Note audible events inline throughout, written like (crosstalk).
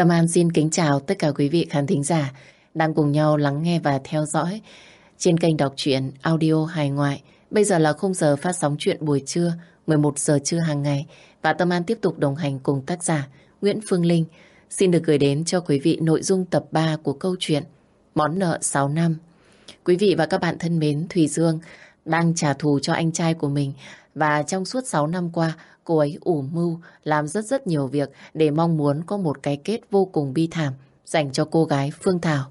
Tâm An xin kính chào tất cả quý vị khán thính giả đang cùng nhau lắng nghe và theo dõi trên kênh đọc truyện audio hài ngoại. Bây giờ là khung giờ phát sóng chuyện buổi trưa, 11 giờ trưa hàng ngày. Và Tâm An tiếp tục đồng hành cùng tác giả Nguyễn Phương Linh. Xin được gửi đến cho quý vị nội dung tập 3 của câu chuyện Món nợ 6 năm. Quý vị và các bạn thân mến, Thùy Dương đang trả thù cho anh trai của mình và trong suốt 6 năm qua, cô ấy ủ mưu làm rất rất nhiều việc để mong muốn có một cái kết vô cùng bi thảm dành cho cô gái Phương Thảo.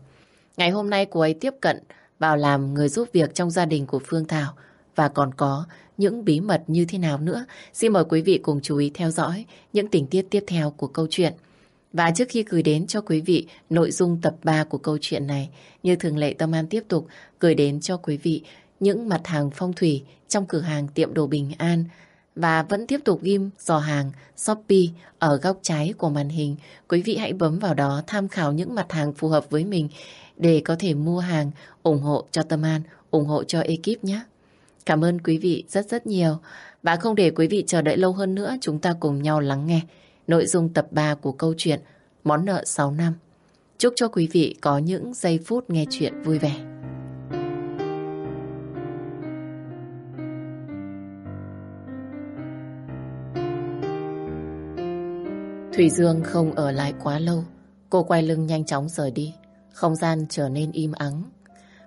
Ngày hôm nay cô ấy tiếp cận vào làm người giúp việc trong gia đình của Phương Thảo và còn có những bí mật như thế nào nữa. Xin mời quý vị cùng chú ý theo dõi những tình tiết tiếp theo của câu chuyện. Và trước khi gửi đến cho quý vị nội dung tập 3 của câu chuyện này, như thường lệ Tâm An tiếp tục gửi đến cho quý vị những mặt hàng phong thủy trong cửa hàng tiệm đồ bình an và vẫn tiếp tục ghim dò hàng Shopee ở góc trái của màn hình. Quý vị hãy bấm vào đó tham khảo những mặt hàng phù hợp với mình để có thể mua hàng ủng hộ cho Tâm An, ủng hộ cho ekip nhé. Cảm ơn quý vị rất rất nhiều. Và không để quý vị chờ đợi lâu hơn nữa, chúng ta cùng nhau lắng nghe nội dung tập 3 của câu chuyện Món nợ 6 năm. Chúc cho quý vị có những giây phút nghe chuyện vui vẻ. Thủy Dương không ở lại quá lâu. Cô quay lưng nhanh chóng rời đi. Không gian trở nên im ắng.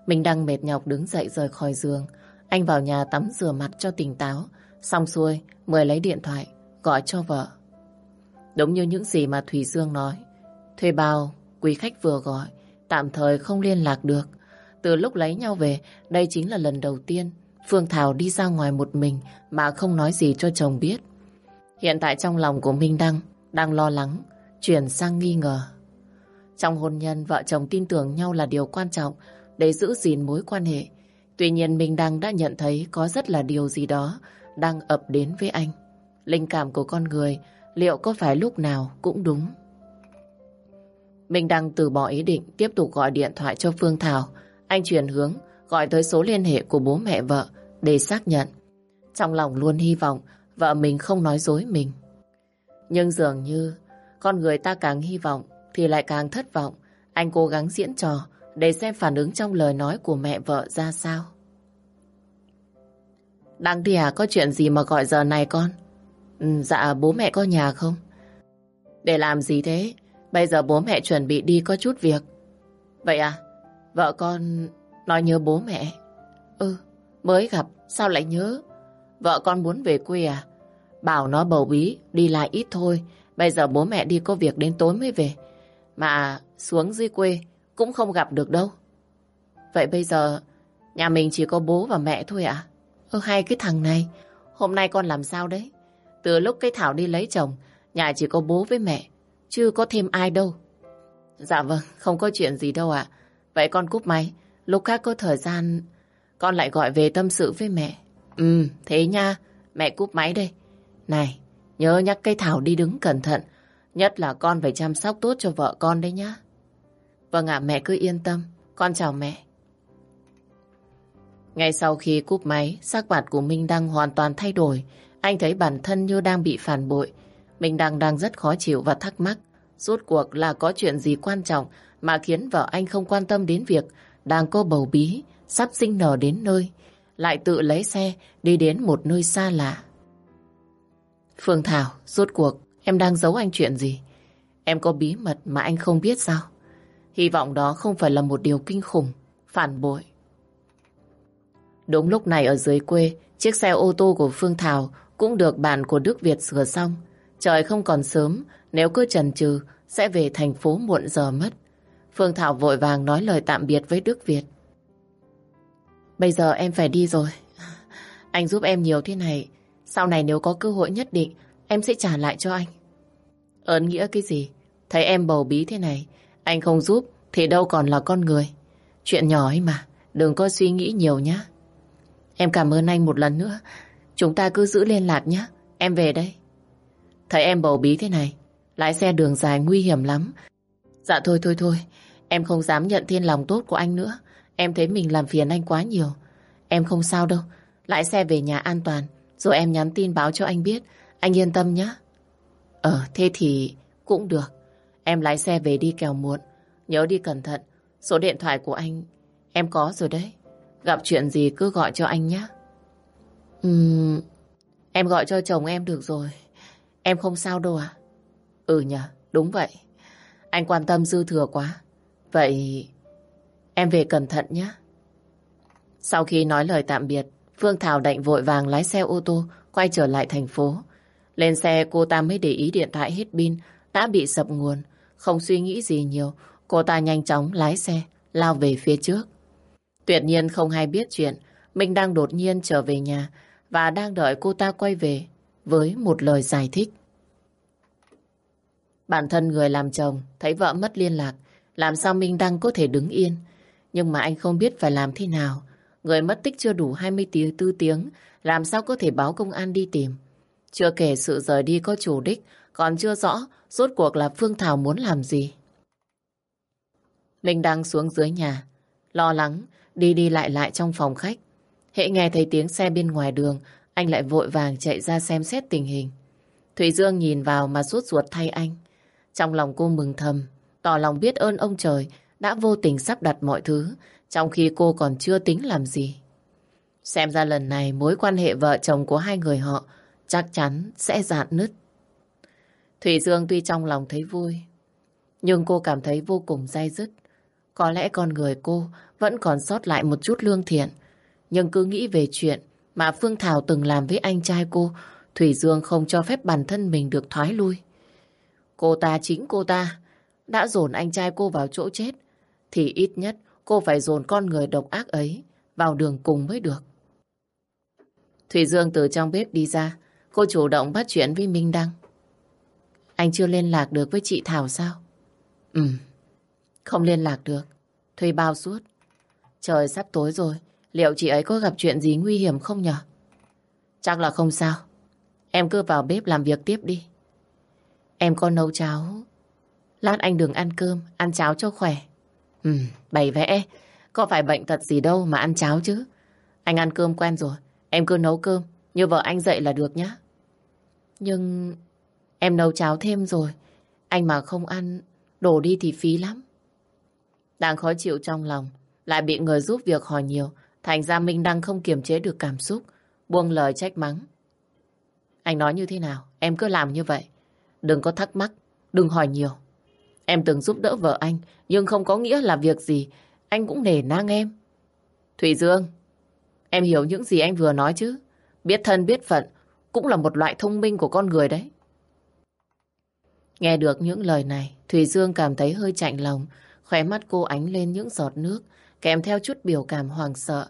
Mình đang mệt nhọc đứng dậy rời khỏi giường. Anh vào nhà tắm rửa mặt cho tỉnh táo. Xong xuôi, mời lấy điện thoại, gọi cho vợ. Đúng như những gì mà Thủy Dương nói. Thuê bao, quý khách vừa gọi, tạm thời không liên lạc được. Từ lúc lấy nhau về, đây chính là lần đầu tiên Phương Thảo đi ra ngoài một mình mà không nói gì cho chồng biết. Hiện tại trong lòng của Minh Đăng đang lo lắng, chuyển sang nghi ngờ. Trong hôn nhân, vợ chồng tin tưởng nhau là điều quan trọng để giữ gìn mối quan hệ. Tuy nhiên Minh Đăng đã nhận thấy có rất là điều gì đó đang ập đến với anh. Linh cảm của con người liệu có phải lúc nào cũng đúng. Minh Đăng từ bỏ ý định tiếp tục gọi điện thoại cho Phương Thảo. Anh chuyển hướng gọi tới số liên hệ của bố mẹ vợ để xác nhận. Trong lòng luôn hy vọng vợ mình không nói dối mình. Nhưng dường như con người ta càng hy vọng thì lại càng thất vọng. Anh cố gắng diễn trò để xem phản ứng trong lời nói của mẹ vợ ra sao. Đăng đi à, có chuyện gì mà gọi giờ này con? Ừ, dạ, bố mẹ có nhà không? Để làm gì thế? Bây giờ bố mẹ chuẩn bị đi có chút việc. Vậy à? Vợ con nói nhớ bố mẹ. Ừ, mới gặp, sao lại nhớ? Vợ con muốn về quê à? Bảo nó bầu bí, đi lại ít thôi. Bây giờ bố mẹ đi có việc đến tối mới về. Mà xuống dưới quê cũng không gặp được đâu. Vậy bây giờ nhà mình chỉ có bố và mẹ thôi ạ? À? Ơ hay cái thằng này, hôm nay con làm sao đấy? Từ lúc cái Thảo đi lấy chồng, nhà chỉ có bố với mẹ, chưa có thêm ai đâu. Dạ vâng, không có chuyện gì đâu ạ. Vậy con cúp máy, lúc khác có thời gian con lại gọi về tâm sự với mẹ. Ừ, thế nha, mẹ cúp máy đây. Này, nhớ nhắc cây Thảo đi đứng cẩn thận. Nhất là con phải chăm sóc tốt cho vợ con đấy nhá. Vâng ạ, mẹ cứ yên tâm. Con chào mẹ. Ngay sau khi cúp máy, sắc mặt của Minh Đăng hoàn toàn thay đổi. Anh thấy bản thân như đang bị phản bội. Minh Đăng đang rất khó chịu và thắc mắc. Rốt cuộc là có chuyện gì quan trọng mà khiến vợ anh không quan tâm đến việc đang có bầu bí, sắp sinh nở đến nơi. Lại tự lấy xe đi đến một nơi xa lạ. Phương Thảo, rốt cuộc em đang giấu anh chuyện gì? Em có bí mật mà anh không biết sao? Hy vọng đó không phải là một điều kinh khủng, phản bội. Đúng lúc này ở dưới quê, chiếc xe ô tô của Phương Thảo cũng được bạn của Đức Việt sửa xong. Trời không còn sớm, nếu cứ chần chừ sẽ về thành phố muộn giờ mất. Phương Thảo vội vàng nói lời tạm biệt với Đức Việt. Bây giờ em phải đi rồi. Anh giúp em nhiều thế này, sau này nếu có cơ hội nhất định, em sẽ trả lại cho anh. Ơn nghĩa cái gì? Thấy em bầu bí thế này, anh không giúp thì đâu còn là con người. Chuyện nhỏ ấy mà, đừng có suy nghĩ nhiều nhá. Em cảm ơn anh một lần nữa. Chúng ta cứ giữ liên lạc nhé. Em về đây. Thấy em bầu bí thế này, lái xe đường dài nguy hiểm lắm. Dạ thôi thôi thôi, em không dám nhận thiên lòng tốt của anh nữa. Em thấy mình làm phiền anh quá nhiều. Em không sao đâu, lái xe về nhà an toàn. Rồi em nhắn tin báo cho anh biết. Anh yên tâm nhé. Ờ, thế thì cũng được. Em lái xe về đi kèo muộn. Nhớ đi cẩn thận. Số điện thoại của anh em có rồi đấy. Gặp chuyện gì cứ gọi cho anh nhé. Ừm, em gọi cho chồng em được rồi. Em không sao đâu à? Ừ nhỉ, đúng vậy. Anh quan tâm dư thừa quá. Vậy em về cẩn thận nhé. Sau khi nói lời tạm biệt, Phương Thảo đạnh vội vàng lái xe ô tô quay trở lại thành phố. Lên xe cô ta mới để ý điện thoại hết pin đã bị sập nguồn. Không suy nghĩ gì nhiều, cô ta nhanh chóng lái xe lao về phía trước. Tuyệt nhiên không hay biết chuyện, mình đang đột nhiên trở về nhà và đang đợi cô ta quay về với một lời giải thích. Bản thân người làm chồng thấy vợ mất liên lạc, làm sao Minh Đăng có thể đứng yên. Nhưng mà anh không biết phải làm thế nào. Người mất tích chưa đủ 24 tiếng, làm sao có thể báo công an đi tìm. Chưa kể sự rời đi có chủ đích, còn chưa rõ rốt cuộc là Phương Thảo muốn làm gì. Mình đang xuống dưới nhà, lo lắng, đi đi lại lại trong phòng khách. Hệ nghe thấy tiếng xe bên ngoài đường, anh lại vội vàng chạy ra xem xét tình hình. Thủy Dương nhìn vào mà suốt ruột thay anh. Trong lòng cô mừng thầm, tỏ lòng biết ơn ông trời đã vô tình sắp đặt mọi thứ, trong khi cô còn chưa tính làm gì. Xem ra lần này mối quan hệ vợ chồng của hai người họ chắc chắn sẽ dạn nứt. Thủy Dương tuy trong lòng thấy vui, nhưng cô cảm thấy vô cùng dai dứt. Có lẽ con người cô vẫn còn sót lại một chút lương thiện, nhưng cứ nghĩ về chuyện mà Phương Thảo từng làm với anh trai cô, Thủy Dương không cho phép bản thân mình được thoái lui. Cô ta chính cô ta đã dồn anh trai cô vào chỗ chết, thì ít nhất cô phải dồn con người độc ác ấy vào đường cùng mới được. Thủy Dương từ trong bếp đi ra, cô chủ động bắt chuyện với Minh Đăng. Anh chưa liên lạc được với chị Thảo sao? Ừ, không liên lạc được. Thuê bao suốt. Trời sắp tối rồi, liệu chị ấy có gặp chuyện gì nguy hiểm không nhở? Chắc là không sao. Em cứ vào bếp làm việc tiếp đi. Em có nấu cháo. Lát anh đừng ăn cơm, ăn cháo cho khỏe. Ừ, bày vẽ. Có phải bệnh tật gì đâu mà ăn cháo chứ. Anh ăn cơm quen rồi. Em cứ nấu cơm. Như vợ anh dậy là được nhá. Nhưng em nấu cháo thêm rồi. Anh mà không ăn, đổ đi thì phí lắm. Đang khó chịu trong lòng. Lại bị người giúp việc hỏi nhiều. Thành ra Minh đang không kiềm chế được cảm xúc. Buông lời trách mắng. Anh nói như thế nào? Em cứ làm như vậy. Đừng có thắc mắc. Đừng hỏi nhiều. Em từng giúp đỡ vợ anh, nhưng không có nghĩa là việc gì anh cũng nể nang em. Thủy Dương, em hiểu những gì anh vừa nói chứ? Biết thân biết phận cũng là một loại thông minh của con người đấy. Nghe được những lời này, Thủy Dương cảm thấy hơi chạnh lòng, khóe mắt cô ánh lên những giọt nước, kèm theo chút biểu cảm hoàng sợ.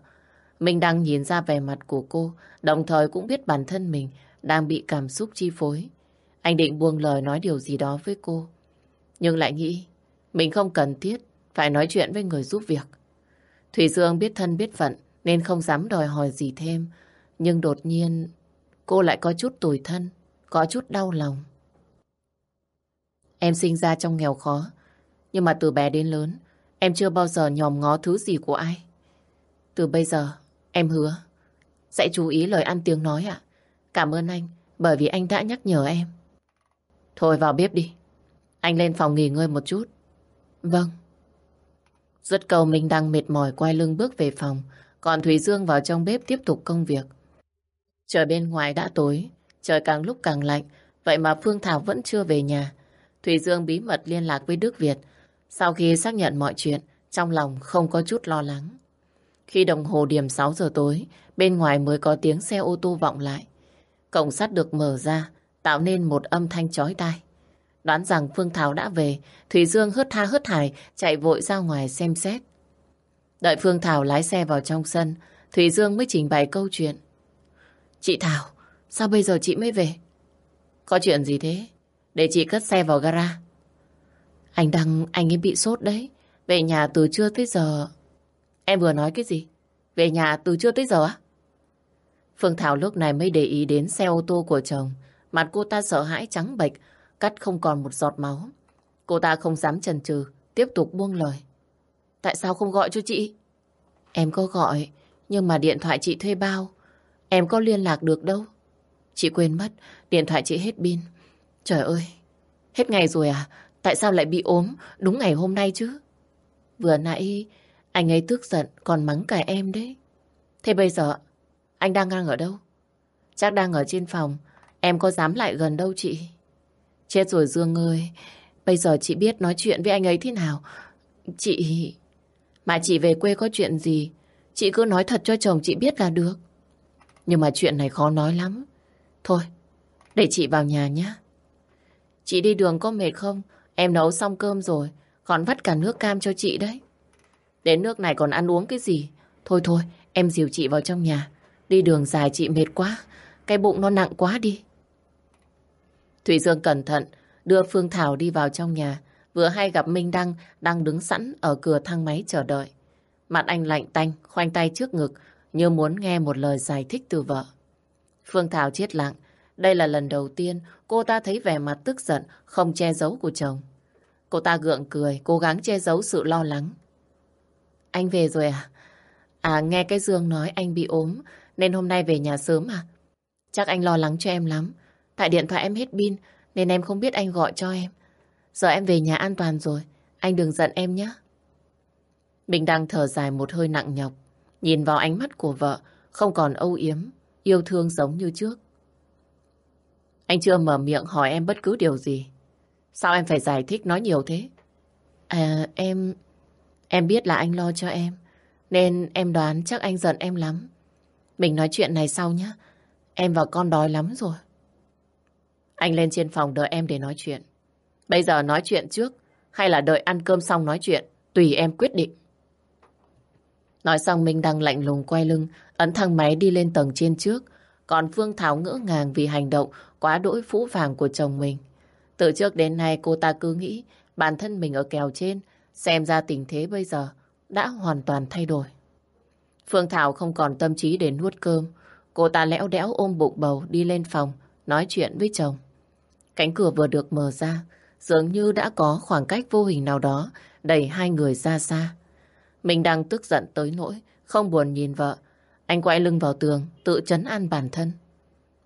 Mình đang nhìn ra vẻ mặt của cô, đồng thời cũng biết bản thân mình đang bị cảm xúc chi phối. Anh định buông lời nói điều gì đó với cô, nhưng lại nghĩ mình không cần thiết phải nói chuyện với người giúp việc. Thủy Dương biết thân biết phận nên không dám đòi hỏi gì thêm. Nhưng đột nhiên cô lại có chút tủi thân, có chút đau lòng. Em sinh ra trong nghèo khó, nhưng mà từ bé đến lớn em chưa bao giờ nhòm ngó thứ gì của ai. Từ bây giờ em hứa sẽ chú ý lời ăn tiếng nói ạ. Cảm ơn anh bởi vì anh đã nhắc nhở em. Thôi vào bếp đi. Anh lên phòng nghỉ ngơi một chút. Vâng. Dứt cầu Minh đang mệt mỏi quay lưng bước về phòng, còn Thủy Dương vào trong bếp tiếp tục công việc. Trời bên ngoài đã tối, trời càng lúc càng lạnh, vậy mà Phương Thảo vẫn chưa về nhà. Thủy Dương bí mật liên lạc với Đức Việt. Sau khi xác nhận mọi chuyện, trong lòng không có chút lo lắng. Khi đồng hồ điểm 6 giờ tối, bên ngoài mới có tiếng xe ô tô vọng lại. Cổng sắt được mở ra, tạo nên một âm thanh chói tai. Đoán rằng Phương Thảo đã về, Thủy Dương hớt tha hớt hải chạy vội ra ngoài xem xét. Đợi Phương Thảo lái xe vào trong sân, Thủy Dương mới trình bày câu chuyện. Chị Thảo, sao bây giờ chị mới về? Có chuyện gì thế? Để chị cất xe vào gara. Anh Đăng, anh ấy bị sốt đấy. Về nhà từ trưa tới giờ. Em vừa nói cái gì? Về nhà từ trưa tới giờ á? Phương Thảo lúc này mới để ý đến xe ô tô của chồng. Mặt cô ta sợ hãi trắng bệch, cắt không còn một giọt máu. Cô ta không dám chần chừ, tiếp tục buông lời. Tại sao không gọi cho chị? Em có gọi, nhưng mà điện thoại chị thuê bao. Em có liên lạc được đâu. Chị quên mất, điện thoại chị hết pin. Trời ơi, hết ngày rồi à? Tại sao lại bị ốm đúng ngày hôm nay chứ? Vừa nãy anh ấy tức giận còn mắng cả em đấy. Thế bây giờ anh đang đang ở đâu? Chắc đang ở trên phòng. Em có dám lại gần đâu chị? Chết rồi Dương ơi. Bây giờ chị biết nói chuyện với anh ấy thế nào. Chị... Mà chị về quê có chuyện gì? Chị cứ nói thật cho chồng chị biết là được. Nhưng mà chuyện này khó nói lắm. Thôi, để chị vào nhà nhé. Chị đi đường có mệt không? Em nấu xong cơm rồi. Còn vắt cả nước cam cho chị đấy. Đến nước này còn ăn uống cái gì? Thôi thôi, em dìu chị vào trong nhà. Đi đường dài chị mệt quá. Cái bụng nó nặng quá đi. Thủy Dương cẩn thận đưa Phương Thảo đi vào trong nhà. Vừa hay gặp Minh Đăng đang đứng sẵn ở cửa thang máy chờ đợi. Mặt anh lạnh tanh, khoanh tay trước ngực như muốn nghe một lời giải thích từ vợ. Phương Thảo chết lặng. Đây là lần đầu tiên cô ta thấy vẻ mặt tức giận, không che giấu của chồng. Cô ta gượng cười, cố gắng che giấu sự lo lắng. Anh về rồi à? À nghe cái Dương nói anh bị ốm nên hôm nay về nhà sớm à? Chắc anh lo lắng cho em lắm. Tại điện thoại em hết pin nên em không biết anh gọi cho em. Giờ em về nhà an toàn rồi. Anh đừng giận em nhé. Mình đang thở dài một hơi nặng nhọc. Nhìn vào ánh mắt của vợ không còn âu yếm, yêu thương giống như trước. Anh chưa mở miệng hỏi em bất cứ điều gì. Sao em phải giải thích nói nhiều thế? À em... Em biết là anh lo cho em. Nên em đoán chắc anh giận em lắm. Mình nói chuyện này sau nhé. Em và con đói lắm rồi. Anh lên trên phòng đợi em để nói chuyện. Bây giờ nói chuyện trước hay là đợi ăn cơm xong nói chuyện, tùy em quyết định. Nói xong Minh đang lạnh lùng quay lưng, ấn thang máy đi lên tầng trên trước. Còn Phương Thảo ngỡ ngàng vì hành động quá đỗi phũ phàng của chồng mình. Từ trước đến nay cô ta cứ nghĩ bản thân mình ở kèo trên, xem ra tình thế bây giờ đã hoàn toàn thay đổi. Phương Thảo không còn tâm trí để nuốt cơm. Cô ta lẽo đẽo ôm bụng bầu đi lên phòng, nói chuyện với chồng. Cánh cửa vừa được mở ra, dường như đã có khoảng cách vô hình nào đó đẩy hai người ra xa. Mình đang tức giận tới nỗi, không buồn nhìn vợ. Anh quay lưng vào tường, tự chấn an bản thân.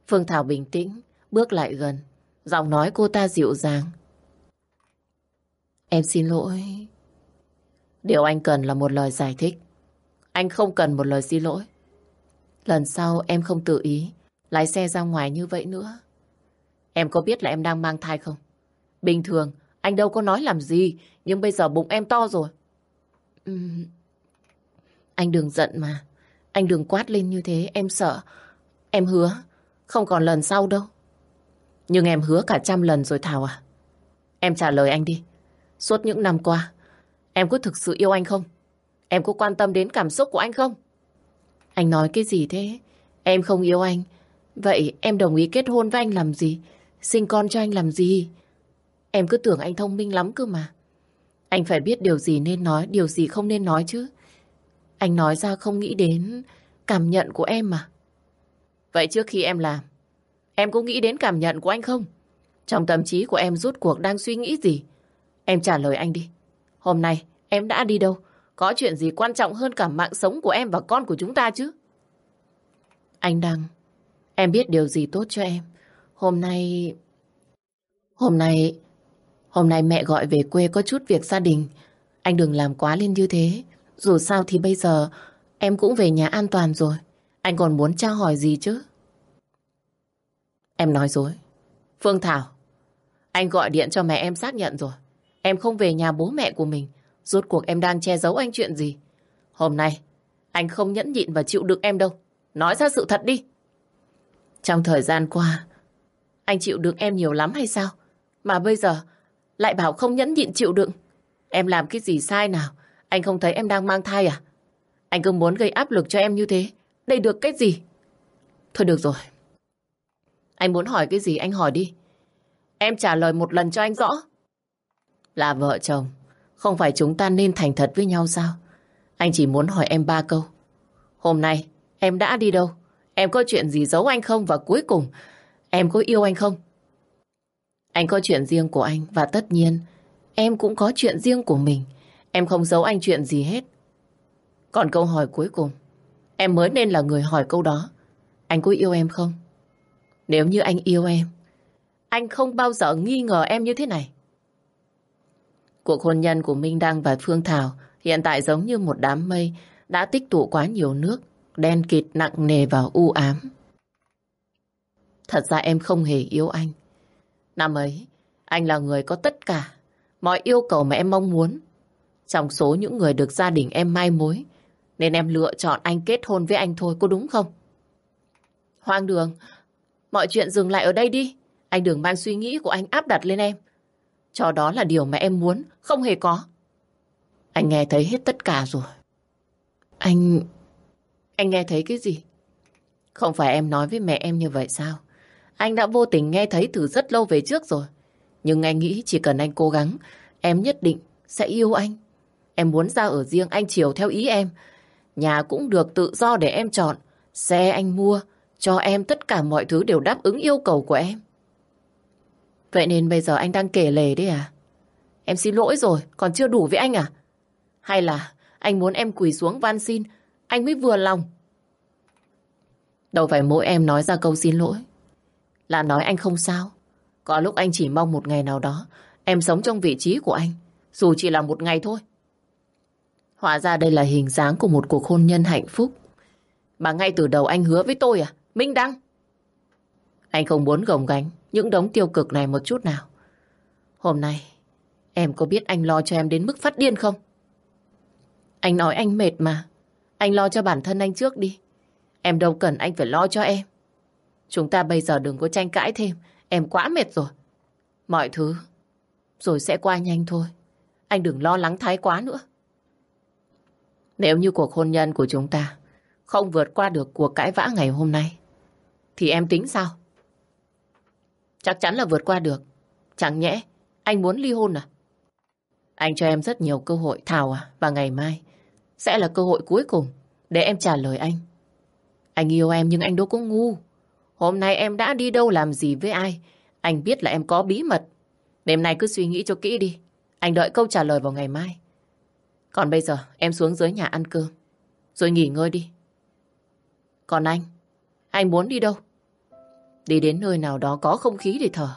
Phương Thảo bình tĩnh, bước lại gần. Giọng nói cô ta dịu dàng. Em xin lỗi. Điều anh cần là một lời giải thích. Anh không cần một lời xin lỗi. Lần sau em không tự ý lái xe ra ngoài như vậy nữa. Em có biết là em đang mang thai không? Bình thường, anh đâu có nói làm gì, nhưng bây giờ bụng em to rồi. Uhm, anh đừng giận mà. Anh đừng quát lên như thế, em sợ. Em hứa, không còn lần sau đâu. Nhưng em hứa cả trăm lần rồi Thảo à. Em trả lời anh đi. Suốt những năm qua, em có thực sự yêu anh không? Em có quan tâm đến cảm xúc của anh không? Anh nói cái gì thế? Em không yêu anh. Vậy em đồng ý kết hôn với anh làm gì? Sinh con cho anh làm gì? Em cứ tưởng anh thông minh lắm cơ mà. Anh phải biết điều gì nên nói, điều gì không nên nói chứ. Anh nói ra không nghĩ đến cảm nhận của em mà. Vậy trước khi em làm, em có nghĩ đến cảm nhận của anh không? Trong tâm trí của em rút cuộc đang suy nghĩ gì? Em trả lời anh đi. Hôm nay em đã đi đâu? Có chuyện gì quan trọng hơn cả mạng sống của em và con của chúng ta chứ? Anh Đăng, em biết điều gì tốt cho em. Hôm nay... Hôm nay... Hôm nay mẹ gọi về quê có chút việc gia đình. Anh đừng làm quá lên như thế. Dù sao thì bây giờ em cũng về nhà an toàn rồi. Anh còn muốn tra hỏi gì chứ? Em nói dối. Phương Thảo, anh gọi điện cho mẹ em xác nhận rồi. Em không về nhà bố mẹ của mình. Rốt cuộc em đang che giấu anh chuyện gì? Hôm nay, anh không nhẫn nhịn và chịu đựng em đâu. Nói ra sự thật đi. Trong thời gian qua, anh chịu đựng em nhiều lắm hay sao? Mà bây giờ, lại bảo không nhẫn nhịn chịu đựng. Em làm cái gì sai nào? Anh không thấy em đang mang thai à? Anh cứ muốn gây áp lực cho em như thế. Đây được cái gì? Thôi được rồi. Anh muốn hỏi cái gì anh hỏi đi. Em trả lời một lần cho anh rõ. Là vợ chồng. Không phải chúng ta nên thành thật với nhau sao? Anh chỉ muốn hỏi em ba câu. Hôm nay, em đã đi đâu? Em có chuyện gì giấu anh không? Và cuối cùng em có yêu anh không? Anh có chuyện riêng của anh và tất nhiên em cũng có chuyện riêng của mình. Em không giấu anh chuyện gì hết. Còn câu hỏi cuối cùng, em mới nên là người hỏi câu đó. Anh có yêu em không? Nếu như anh yêu em, anh không bao giờ nghi ngờ em như thế này. Cuộc hôn nhân của Minh Đăng và Phương Thảo hiện tại giống như một đám mây đã tích tụ quá nhiều nước, đen kịt nặng nề và u ám. Thật ra em không hề yêu anh. Năm ấy, anh là người có tất cả, mọi yêu cầu mà em mong muốn. Trong số những người được gia đình em mai mối, nên em lựa chọn anh kết hôn với anh thôi, có đúng không? Hoang đường, mọi chuyện dừng lại ở đây đi. Anh đừng mang suy nghĩ của anh áp đặt lên em. Cho đó là điều mà em muốn, không hề có. Anh nghe thấy hết tất cả rồi. Anh... Anh nghe thấy cái gì? Không phải em nói với mẹ em như vậy sao? Anh đã vô tình nghe thấy từ rất lâu về trước rồi. Nhưng anh nghĩ chỉ cần anh cố gắng, em nhất định sẽ yêu anh. Em muốn ra ở riêng anh chiều theo ý em. Nhà cũng được tự do để em chọn. Xe anh mua, cho em tất cả mọi thứ đều đáp ứng yêu cầu của em. Vậy nên bây giờ anh đang kể lề đấy à? Em xin lỗi rồi, còn chưa đủ với anh à? Hay là anh muốn em quỳ xuống van xin, anh mới vừa lòng? Đâu phải mỗi em nói ra câu xin lỗi. Là nói anh không sao. Có lúc anh chỉ mong một ngày nào đó em sống trong vị trí của anh, dù chỉ là một ngày thôi. Hóa ra đây là hình dáng của một cuộc hôn nhân hạnh phúc. Mà ngay từ đầu anh hứa với tôi à? Minh Đăng. Anh không muốn gồng gánh những đống tiêu cực này một chút nào. Hôm nay, em có biết anh lo cho em đến mức phát điên không? Anh nói anh mệt mà. Anh lo cho bản thân anh trước đi. Em đâu cần anh phải lo cho em. Chúng ta bây giờ đừng có tranh cãi thêm. Em quá mệt rồi. Mọi thứ rồi sẽ qua nhanh thôi. Anh đừng lo lắng thái quá nữa. Nếu như cuộc hôn nhân của chúng ta không vượt qua được cuộc cãi vã ngày hôm nay, thì em tính sao? Chắc chắn là vượt qua được. Chẳng nhẽ anh muốn ly hôn à? Anh cho em rất nhiều cơ hội Thảo à và ngày mai sẽ là cơ hội cuối cùng để em trả lời anh. Anh yêu em nhưng anh đâu có ngu. Hôm nay em đã đi đâu làm gì với ai? Anh biết là em có bí mật. Đêm nay cứ suy nghĩ cho kỹ đi. Anh đợi câu trả lời vào ngày mai. Còn bây giờ em xuống dưới nhà ăn cơm. Rồi nghỉ ngơi đi. Còn anh? Anh muốn đi đâu? Đi đến nơi nào đó có không khí để thở.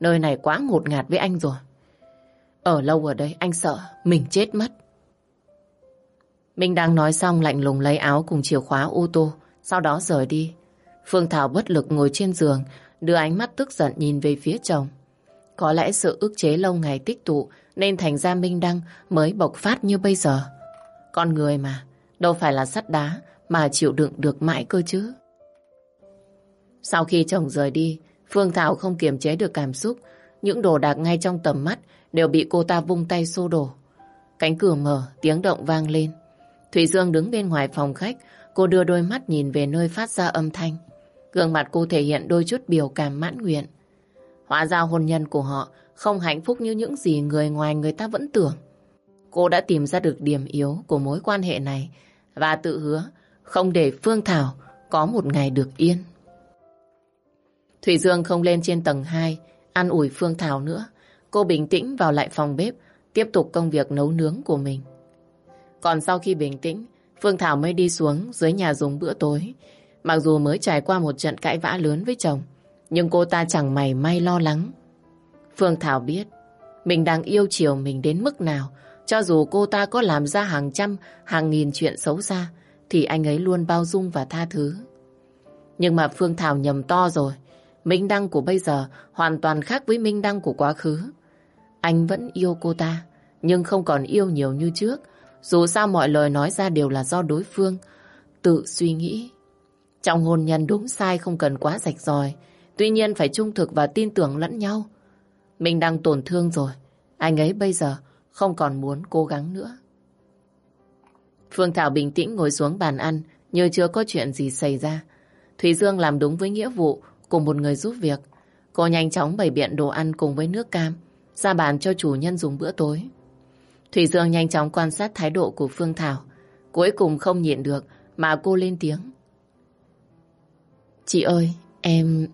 Nơi này quá ngột ngạt với anh rồi. Ở lâu ở đây anh sợ mình chết mất. Minh đang nói xong lạnh lùng lấy áo cùng chìa khóa ô tô, sau đó rời đi. Phương Thảo bất lực ngồi trên giường, đưa ánh mắt tức giận nhìn về phía chồng. Có lẽ sự ức chế lâu ngày tích tụ nên thành ra Minh Đăng mới bộc phát như bây giờ. Con người mà, đâu phải là sắt đá mà chịu đựng được mãi cơ chứ. Sau khi chồng rời đi, Phương Thảo không kiềm chế được cảm xúc. Những đồ đạc ngay trong tầm mắt đều bị cô ta vung tay xô đổ. Cánh cửa mở, tiếng động vang lên. Thủy Dương đứng bên ngoài phòng khách, cô đưa đôi mắt nhìn về nơi phát ra âm thanh. Gương mặt cô thể hiện đôi chút biểu cảm mãn nguyện. Hóa ra hôn nhân của họ không hạnh phúc như những gì người ngoài người ta vẫn tưởng. Cô đã tìm ra được điểm yếu của mối quan hệ này và tự hứa không để Phương Thảo có một ngày được yên. Thủy Dương không lên trên tầng 2 ăn ủi Phương Thảo nữa. Cô bình tĩnh vào lại phòng bếp tiếp tục công việc nấu nướng của mình. Còn sau khi bình tĩnh, Phương Thảo mới đi xuống dưới nhà dùng bữa tối. Mặc dù mới trải qua một trận cãi vã lớn với chồng, nhưng cô ta chẳng mày may lo lắng. Phương Thảo biết mình đang yêu chiều mình đến mức nào, cho dù cô ta có làm ra hàng trăm, hàng nghìn chuyện xấu xa, thì anh ấy luôn bao dung và tha thứ. Nhưng mà Phương Thảo nhầm to rồi. Minh Đăng của bây giờ hoàn toàn khác với Minh Đăng của quá khứ. Anh vẫn yêu cô ta, nhưng không còn yêu nhiều như trước. Dù sao mọi lời nói ra đều là do đối phương tự suy nghĩ. Trong hôn nhân đúng sai không cần quá rạch ròi, tuy nhiên phải trung thực và tin tưởng lẫn nhau. Mình đang tổn thương rồi, anh ấy bây giờ không còn muốn cố gắng nữa. Phương Thảo bình tĩnh ngồi xuống bàn ăn như chưa có chuyện gì xảy ra. Thùy Dương làm đúng với nghĩa vụ cùng một người giúp việc. Cô nhanh chóng bày biện đồ ăn cùng với nước cam ra bàn cho chủ nhân dùng bữa tối. Thủy Dương nhanh chóng quan sát thái độ của Phương Thảo. Cuối cùng không nhịn được mà cô lên tiếng. Chị ơi, em...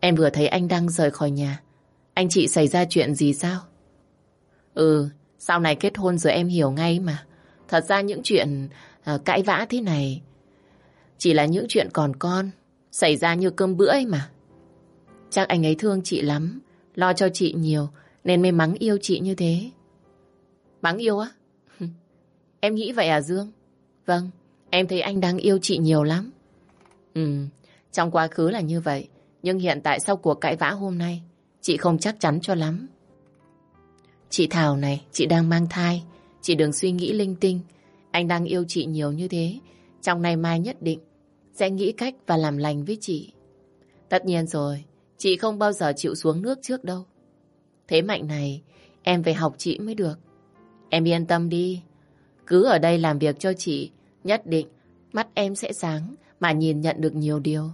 Em vừa thấy anh đang rời khỏi nhà. Anh chị xảy ra chuyện gì sao? Ừ, sau này kết hôn rồi em hiểu ngay mà. Thật ra những chuyện uh, cãi vã thế này chỉ là những chuyện còn con, xảy ra như cơm bữa ấy mà. Chắc anh ấy thương chị lắm, lo cho chị nhiều nên mới mắng yêu chị như thế. Mắng yêu á? (laughs) em nghĩ vậy à Dương? Vâng, em thấy anh đang yêu chị nhiều lắm. Ừ, trong quá khứ là như vậy. Nhưng hiện tại sau cuộc cãi vã hôm nay, chị không chắc chắn cho lắm. Chị Thảo này, chị đang mang thai. Chị đừng suy nghĩ linh tinh. Anh đang yêu chị nhiều như thế. Trong nay mai nhất định sẽ nghĩ cách và làm lành với chị. Tất nhiên rồi, chị không bao giờ chịu xuống nước trước đâu. Thế mạnh này, em phải học chị mới được. Em yên tâm đi. Cứ ở đây làm việc cho chị, nhất định mắt em sẽ sáng mà nhìn nhận được nhiều điều.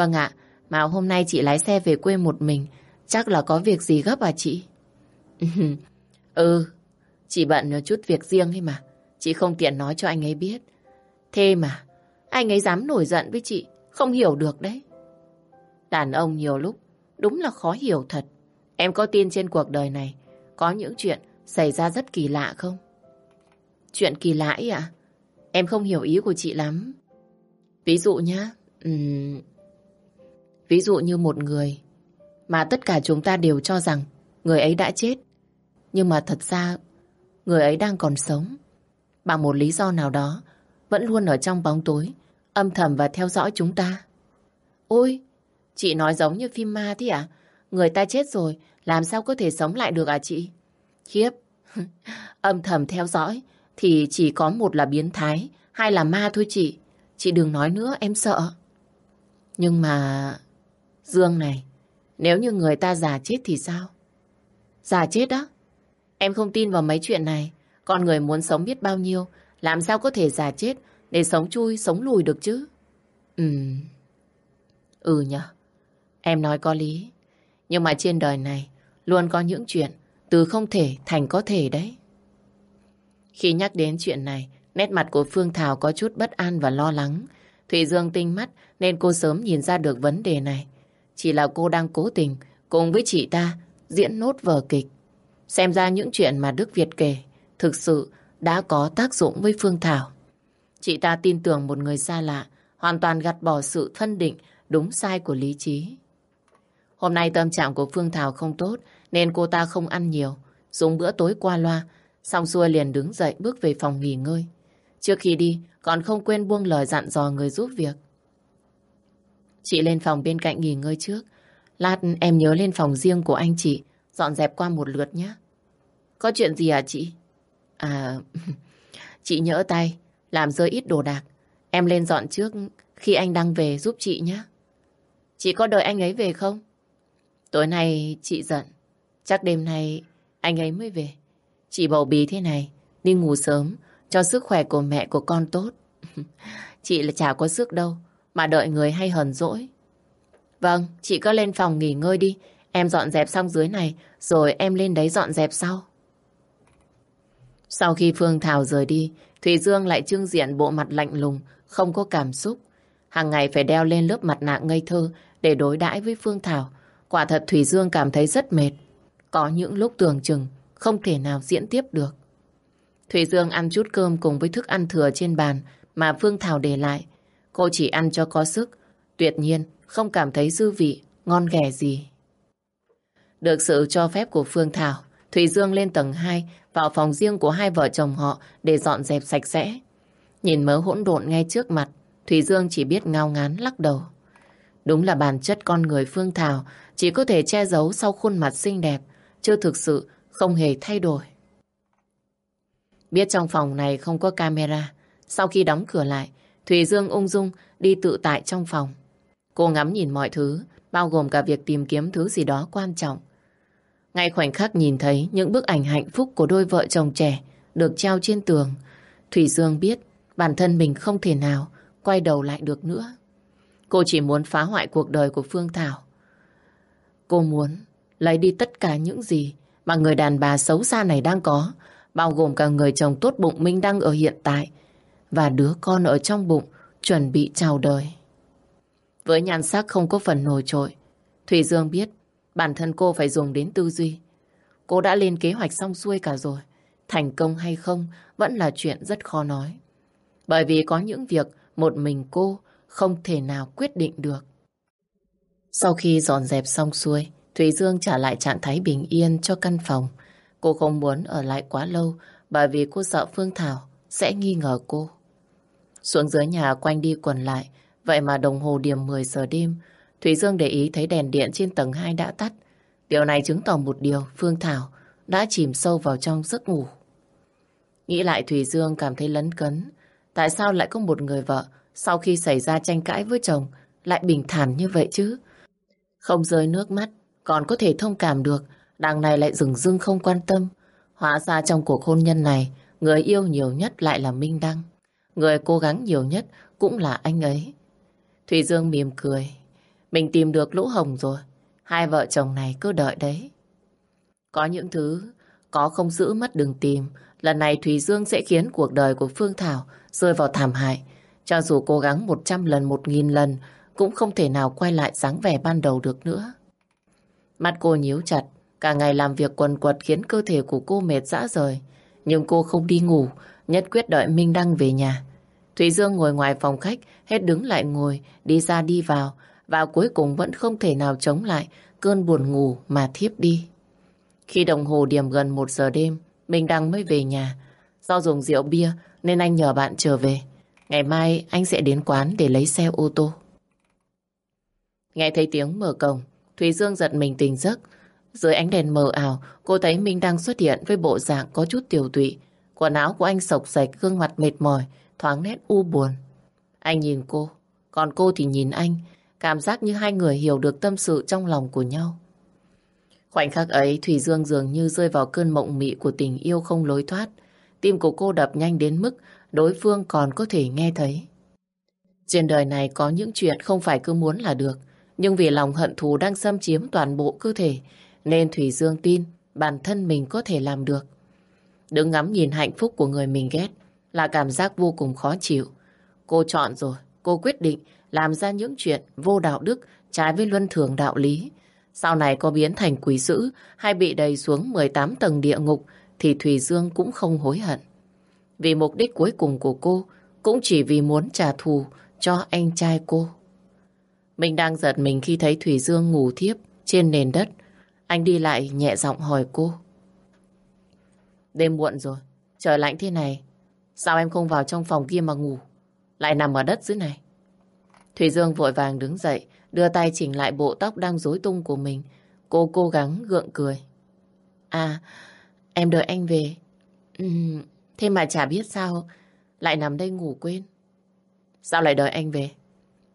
Vâng ạ, mà hôm nay chị lái xe về quê một mình, chắc là có việc gì gấp à chị? (laughs) ừ, chị bận chút việc riêng ấy mà, chị không tiện nói cho anh ấy biết. Thế mà, anh ấy dám nổi giận với chị, không hiểu được đấy. Đàn ông nhiều lúc, đúng là khó hiểu thật. Em có tin trên cuộc đời này, có những chuyện xảy ra rất kỳ lạ không? Chuyện kỳ lạ ấy ạ? Em không hiểu ý của chị lắm. Ví dụ nhá, um, ví dụ như một người mà tất cả chúng ta đều cho rằng người ấy đã chết. Nhưng mà thật ra người ấy đang còn sống. Bằng một lý do nào đó, vẫn luôn ở trong bóng tối, âm thầm và theo dõi chúng ta. Ôi, chị nói giống như phim ma thế à? Người ta chết rồi, làm sao có thể sống lại được à chị? Khiếp, (laughs) âm thầm theo dõi thì chỉ có một là biến thái, hai là ma thôi chị. Chị đừng nói nữa, em sợ. Nhưng mà... Dương này, nếu như người ta già chết thì sao? Già chết đó? Em không tin vào mấy chuyện này. Con người muốn sống biết bao nhiêu, làm sao có thể già chết để sống chui, sống lùi được chứ? Ừ... Ừ nhở. Em nói có lý. Nhưng mà trên đời này luôn có những chuyện từ không thể thành có thể đấy. Khi nhắc đến chuyện này, nét mặt của Phương Thảo có chút bất an và lo lắng. Thủy Dương tinh mắt nên cô sớm nhìn ra được vấn đề này. Chỉ là cô đang cố tình cùng với chị ta diễn nốt vở kịch. Xem ra những chuyện mà Đức Việt kể thực sự đã có tác dụng với Phương Thảo. Chị ta tin tưởng một người xa lạ, hoàn toàn gạt bỏ sự phân định đúng sai của lý trí. Hôm nay tâm trạng của Phương Thảo không tốt nên cô ta không ăn nhiều, dùng bữa tối qua loa, xong xuôi liền đứng dậy bước về phòng nghỉ ngơi. Trước khi đi, còn không quên buông lời dặn dò người giúp việc. Chị lên phòng bên cạnh nghỉ ngơi trước. Lát em nhớ lên phòng riêng của anh chị, dọn dẹp qua một lượt nhé. Có chuyện gì à chị? À, (laughs) chị nhỡ tay, làm rơi ít đồ đạc. Em lên dọn trước khi anh đang về giúp chị nhé. Chị có đợi anh ấy về không? Tối nay chị giận. Chắc đêm nay anh ấy mới về. Chị bầu bí thế này, đi ngủ sớm, cho sức khỏe của mẹ của con tốt. (laughs) chị là chả có sức đâu, mà đợi người hay hờn dỗi. Vâng, chị cứ lên phòng nghỉ ngơi đi. Em dọn dẹp xong dưới này, rồi em lên đấy dọn dẹp sau. Sau khi Phương Thảo rời đi, Thủy Dương lại trưng diện bộ mặt lạnh lùng, không có cảm xúc. Hàng ngày phải đeo lên lớp mặt nạ ngây thơ để đối đãi với Phương Thảo. Quả thật Thủy Dương cảm thấy rất mệt. Có những lúc tưởng chừng không thể nào diễn tiếp được. Thủy Dương ăn chút cơm cùng với thức ăn thừa trên bàn mà Phương Thảo để lại. Cô chỉ ăn cho có sức, tuyệt nhiên không cảm thấy dư vị, ngon ghẻ gì. Được sự cho phép của Phương Thảo, Thủy Dương lên tầng 2 vào phòng riêng của hai vợ chồng họ để dọn dẹp sạch sẽ. Nhìn mớ hỗn độn ngay trước mặt, Thủy Dương chỉ biết ngao ngán lắc đầu. Đúng là bản chất con người Phương Thảo chỉ có thể che giấu sau khuôn mặt xinh đẹp, chưa thực sự không hề thay đổi. Biết trong phòng này không có camera, sau khi đóng cửa lại, Thủy Dương ung dung đi tự tại trong phòng. Cô ngắm nhìn mọi thứ, bao gồm cả việc tìm kiếm thứ gì đó quan trọng. Ngay khoảnh khắc nhìn thấy những bức ảnh hạnh phúc của đôi vợ chồng trẻ được treo trên tường, Thủy Dương biết bản thân mình không thể nào quay đầu lại được nữa. Cô chỉ muốn phá hoại cuộc đời của Phương Thảo. Cô muốn lấy đi tất cả những gì mà người đàn bà xấu xa này đang có, bao gồm cả người chồng tốt bụng Minh đang ở hiện tại và đứa con ở trong bụng chuẩn bị chào đời. Với nhan sắc không có phần nổi trội, Thủy Dương biết bản thân cô phải dùng đến tư duy. Cô đã lên kế hoạch xong xuôi cả rồi. Thành công hay không vẫn là chuyện rất khó nói. Bởi vì có những việc một mình cô không thể nào quyết định được. Sau khi dọn dẹp xong xuôi, Thủy Dương trả lại trạng thái bình yên cho căn phòng. Cô không muốn ở lại quá lâu bởi vì cô sợ Phương Thảo sẽ nghi ngờ cô. Xuống dưới nhà quanh đi quần lại, vậy mà đồng hồ điểm 10 giờ đêm, Thủy Dương để ý thấy đèn điện trên tầng 2 đã tắt. Điều này chứng tỏ một điều, Phương Thảo đã chìm sâu vào trong giấc ngủ. Nghĩ lại Thủy Dương cảm thấy lấn cấn. Tại sao lại có một người vợ sau khi xảy ra tranh cãi với chồng lại bình thản như vậy chứ? Không rơi nước mắt, còn có thể thông cảm được, đằng này lại dừng dưng không quan tâm. Hóa ra trong cuộc hôn nhân này, người yêu nhiều nhất lại là Minh Đăng. Người cố gắng nhiều nhất cũng là anh ấy. Thủy Dương mỉm cười. Mình tìm được lỗ hồng rồi. Hai vợ chồng này cứ đợi đấy. Có những thứ có không giữ mất đừng tìm. Lần này Thủy Dương sẽ khiến cuộc đời của Phương Thảo rơi vào thảm hại. Cho dù cố gắng 100 lần, 1.000 lần cũng không thể nào quay lại dáng vẻ ban đầu được nữa. Mắt cô nhíu chặt, cả ngày làm việc quần quật khiến cơ thể của cô mệt dã rời. Nhưng cô không đi ngủ, nhất quyết đợi Minh Đăng về nhà. Thủy Dương ngồi ngoài phòng khách, hết đứng lại ngồi, đi ra đi vào, và cuối cùng vẫn không thể nào chống lại cơn buồn ngủ mà thiếp đi. Khi đồng hồ điểm gần một giờ đêm, Minh Đăng mới về nhà. Do dùng rượu bia nên anh nhờ bạn trở về. Ngày mai anh sẽ đến quán để lấy xe ô tô. Nghe thấy tiếng mở cổng, Thùy Dương giật mình tỉnh giấc. Dưới ánh đèn mờ ảo, cô thấy Minh Đăng xuất hiện với bộ dạng có chút tiểu tụy. Quần áo của anh sộc sạch, gương mặt mệt mỏi, thoáng nét u buồn. Anh nhìn cô, còn cô thì nhìn anh, cảm giác như hai người hiểu được tâm sự trong lòng của nhau. Khoảnh khắc ấy, Thủy Dương dường như rơi vào cơn mộng mị của tình yêu không lối thoát. Tim của cô đập nhanh đến mức đối phương còn có thể nghe thấy. Trên đời này có những chuyện không phải cứ muốn là được, nhưng vì lòng hận thù đang xâm chiếm toàn bộ cơ thể, nên Thủy Dương tin bản thân mình có thể làm được. Đứng ngắm nhìn hạnh phúc của người mình ghét là cảm giác vô cùng khó chịu. Cô chọn rồi, cô quyết định làm ra những chuyện vô đạo đức trái với luân thường đạo lý. Sau này có biến thành quỷ dữ hay bị đầy xuống 18 tầng địa ngục thì Thùy Dương cũng không hối hận. Vì mục đích cuối cùng của cô cũng chỉ vì muốn trả thù cho anh trai cô. Mình đang giật mình khi thấy Thủy Dương ngủ thiếp trên nền đất. Anh đi lại nhẹ giọng hỏi cô. Đêm muộn rồi, trời lạnh thế này. Sao em không vào trong phòng kia mà ngủ? Lại nằm ở đất dưới này. Thủy Dương vội vàng đứng dậy, đưa tay chỉnh lại bộ tóc đang rối tung của mình. Cô cố gắng gượng cười. À, em đợi anh về. Uhm, thế mà chả biết sao, lại nằm đây ngủ quên. Sao lại đợi anh về?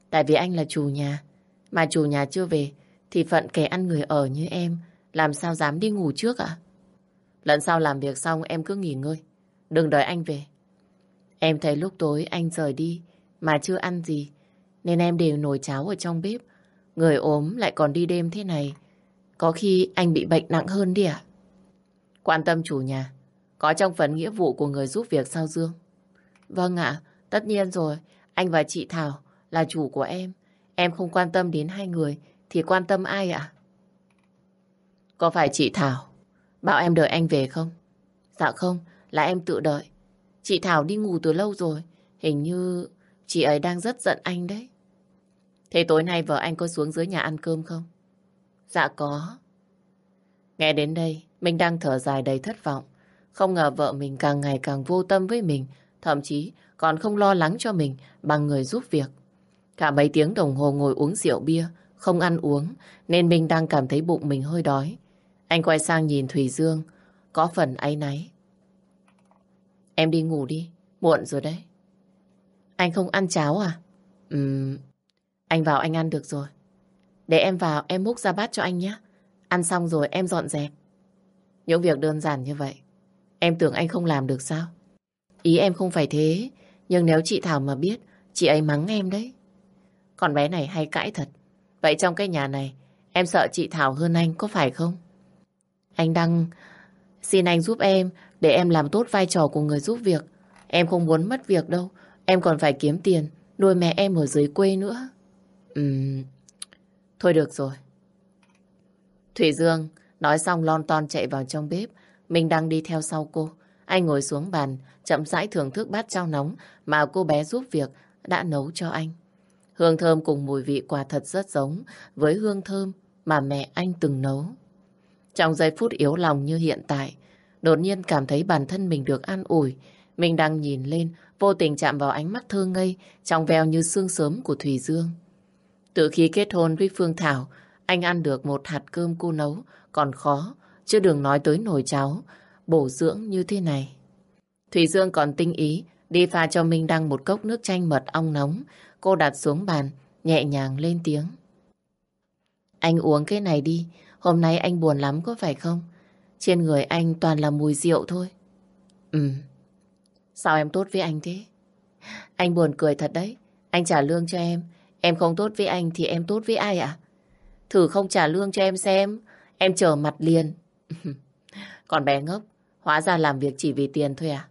Tại vì anh là chủ nhà, mà chủ nhà chưa về, thì phận kẻ ăn người ở như em, làm sao dám đi ngủ trước ạ? Lần sau làm việc xong em cứ nghỉ ngơi, đừng đợi anh về. Em thấy lúc tối anh rời đi, mà chưa ăn gì, nên em đều nồi cháo ở trong bếp. Người ốm lại còn đi đêm thế này. Có khi anh bị bệnh nặng hơn đi ạ. Quan tâm chủ nhà. Có trong phần nghĩa vụ của người giúp việc sao Dương? Vâng ạ, tất nhiên rồi. Anh và chị Thảo là chủ của em. Em không quan tâm đến hai người thì quan tâm ai ạ? Có phải chị Thảo bảo em đợi anh về không? Dạ không, là em tự đợi. Chị Thảo đi ngủ từ lâu rồi. Hình như chị ấy đang rất giận anh đấy. Thế tối nay vợ anh có xuống dưới nhà ăn cơm không? Dạ có. Nghe đến đây, mình đang thở dài đầy thất vọng. Không ngờ vợ mình càng ngày càng vô tâm với mình, thậm chí còn không lo lắng cho mình bằng người giúp việc. Cả mấy tiếng đồng hồ ngồi uống rượu bia, không ăn uống, nên mình đang cảm thấy bụng mình hơi đói. Anh quay sang nhìn Thủy Dương, có phần áy náy. Em đi ngủ đi, muộn rồi đấy. Anh không ăn cháo à? Ừm, anh vào anh ăn được rồi. Để em vào em múc ra bát cho anh nhé. Ăn xong rồi em dọn dẹp. Những việc đơn giản như vậy, em tưởng anh không làm được sao? Ý em không phải thế, nhưng nếu chị Thảo mà biết, chị ấy mắng em đấy. Con bé này hay cãi thật. Vậy trong cái nhà này, em sợ chị Thảo hơn anh có phải không? Anh Đăng, xin anh giúp em để em làm tốt vai trò của người giúp việc. Em không muốn mất việc đâu. Em còn phải kiếm tiền, nuôi mẹ em ở dưới quê nữa. Ừm... Thôi được rồi. Thủy Dương nói xong lon ton chạy vào trong bếp. Mình đang đi theo sau cô. Anh ngồi xuống bàn, chậm rãi thưởng thức bát chao nóng mà cô bé giúp việc đã nấu cho anh. Hương thơm cùng mùi vị quả thật rất giống với hương thơm mà mẹ anh từng nấu. Trong giây phút yếu lòng như hiện tại, đột nhiên cảm thấy bản thân mình được an ủi. Mình đang nhìn lên, vô tình chạm vào ánh mắt thơ ngây, trong veo như sương sớm của Thủy Dương. Từ khi kết hôn với Phương Thảo, anh ăn được một hạt cơm cô nấu, còn khó, chứ đừng nói tới nồi cháo, bổ dưỡng như thế này. Thủy Dương còn tinh ý, đi pha cho Minh Đăng một cốc nước chanh mật ong nóng. Cô đặt xuống bàn, nhẹ nhàng lên tiếng. Anh uống cái này đi, hôm nay anh buồn lắm có phải không? Trên người anh toàn là mùi rượu thôi. Ừ, sao em tốt với anh thế? Anh buồn cười thật đấy, anh trả lương cho em. Em không tốt với anh thì em tốt với ai ạ? Thử không trả lương cho em xem, em trở mặt liền. (laughs) Còn bé ngốc, hóa ra làm việc chỉ vì tiền thôi à?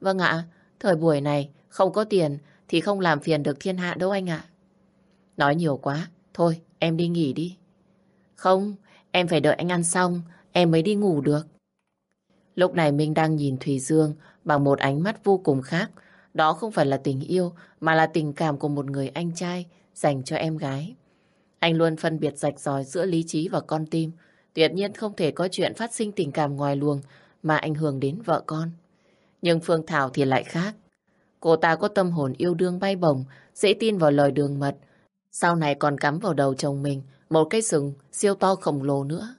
Vâng ạ, thời buổi này không có tiền thì không làm phiền được thiên hạ đâu anh ạ. Nói nhiều quá, thôi em đi nghỉ đi. Không, em phải đợi anh ăn xong, em mới đi ngủ được. Lúc này Minh đang nhìn Thùy Dương bằng một ánh mắt vô cùng khác. Đó không phải là tình yêu, mà là tình cảm của một người anh trai dành cho em gái. Anh luôn phân biệt rạch ròi giữa lý trí và con tim. Tuyệt nhiên không thể có chuyện phát sinh tình cảm ngoài luồng mà ảnh hưởng đến vợ con. Nhưng Phương Thảo thì lại khác. Cô ta có tâm hồn yêu đương bay bổng, dễ tin vào lời đường mật. Sau này còn cắm vào đầu chồng mình một cái sừng siêu to khổng lồ nữa.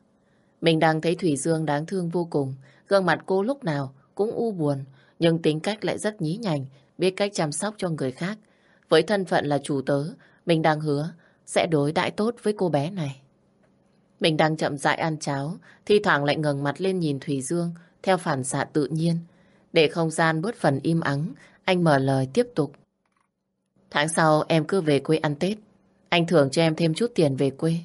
Mình đang thấy Thủy Dương đáng thương vô cùng. Gương mặt cô lúc nào cũng u buồn, nhưng tính cách lại rất nhí nhảnh, biết cách chăm sóc cho người khác. Với thân phận là chủ tớ, mình đang hứa sẽ đối đãi tốt với cô bé này. Mình đang chậm rãi ăn cháo, thi thoảng lại ngẩng mặt lên nhìn Thủy Dương theo phản xạ tự nhiên. Để không gian bớt phần im ắng, anh mở lời tiếp tục. Tháng sau em cứ về quê ăn Tết. Anh thưởng cho em thêm chút tiền về quê.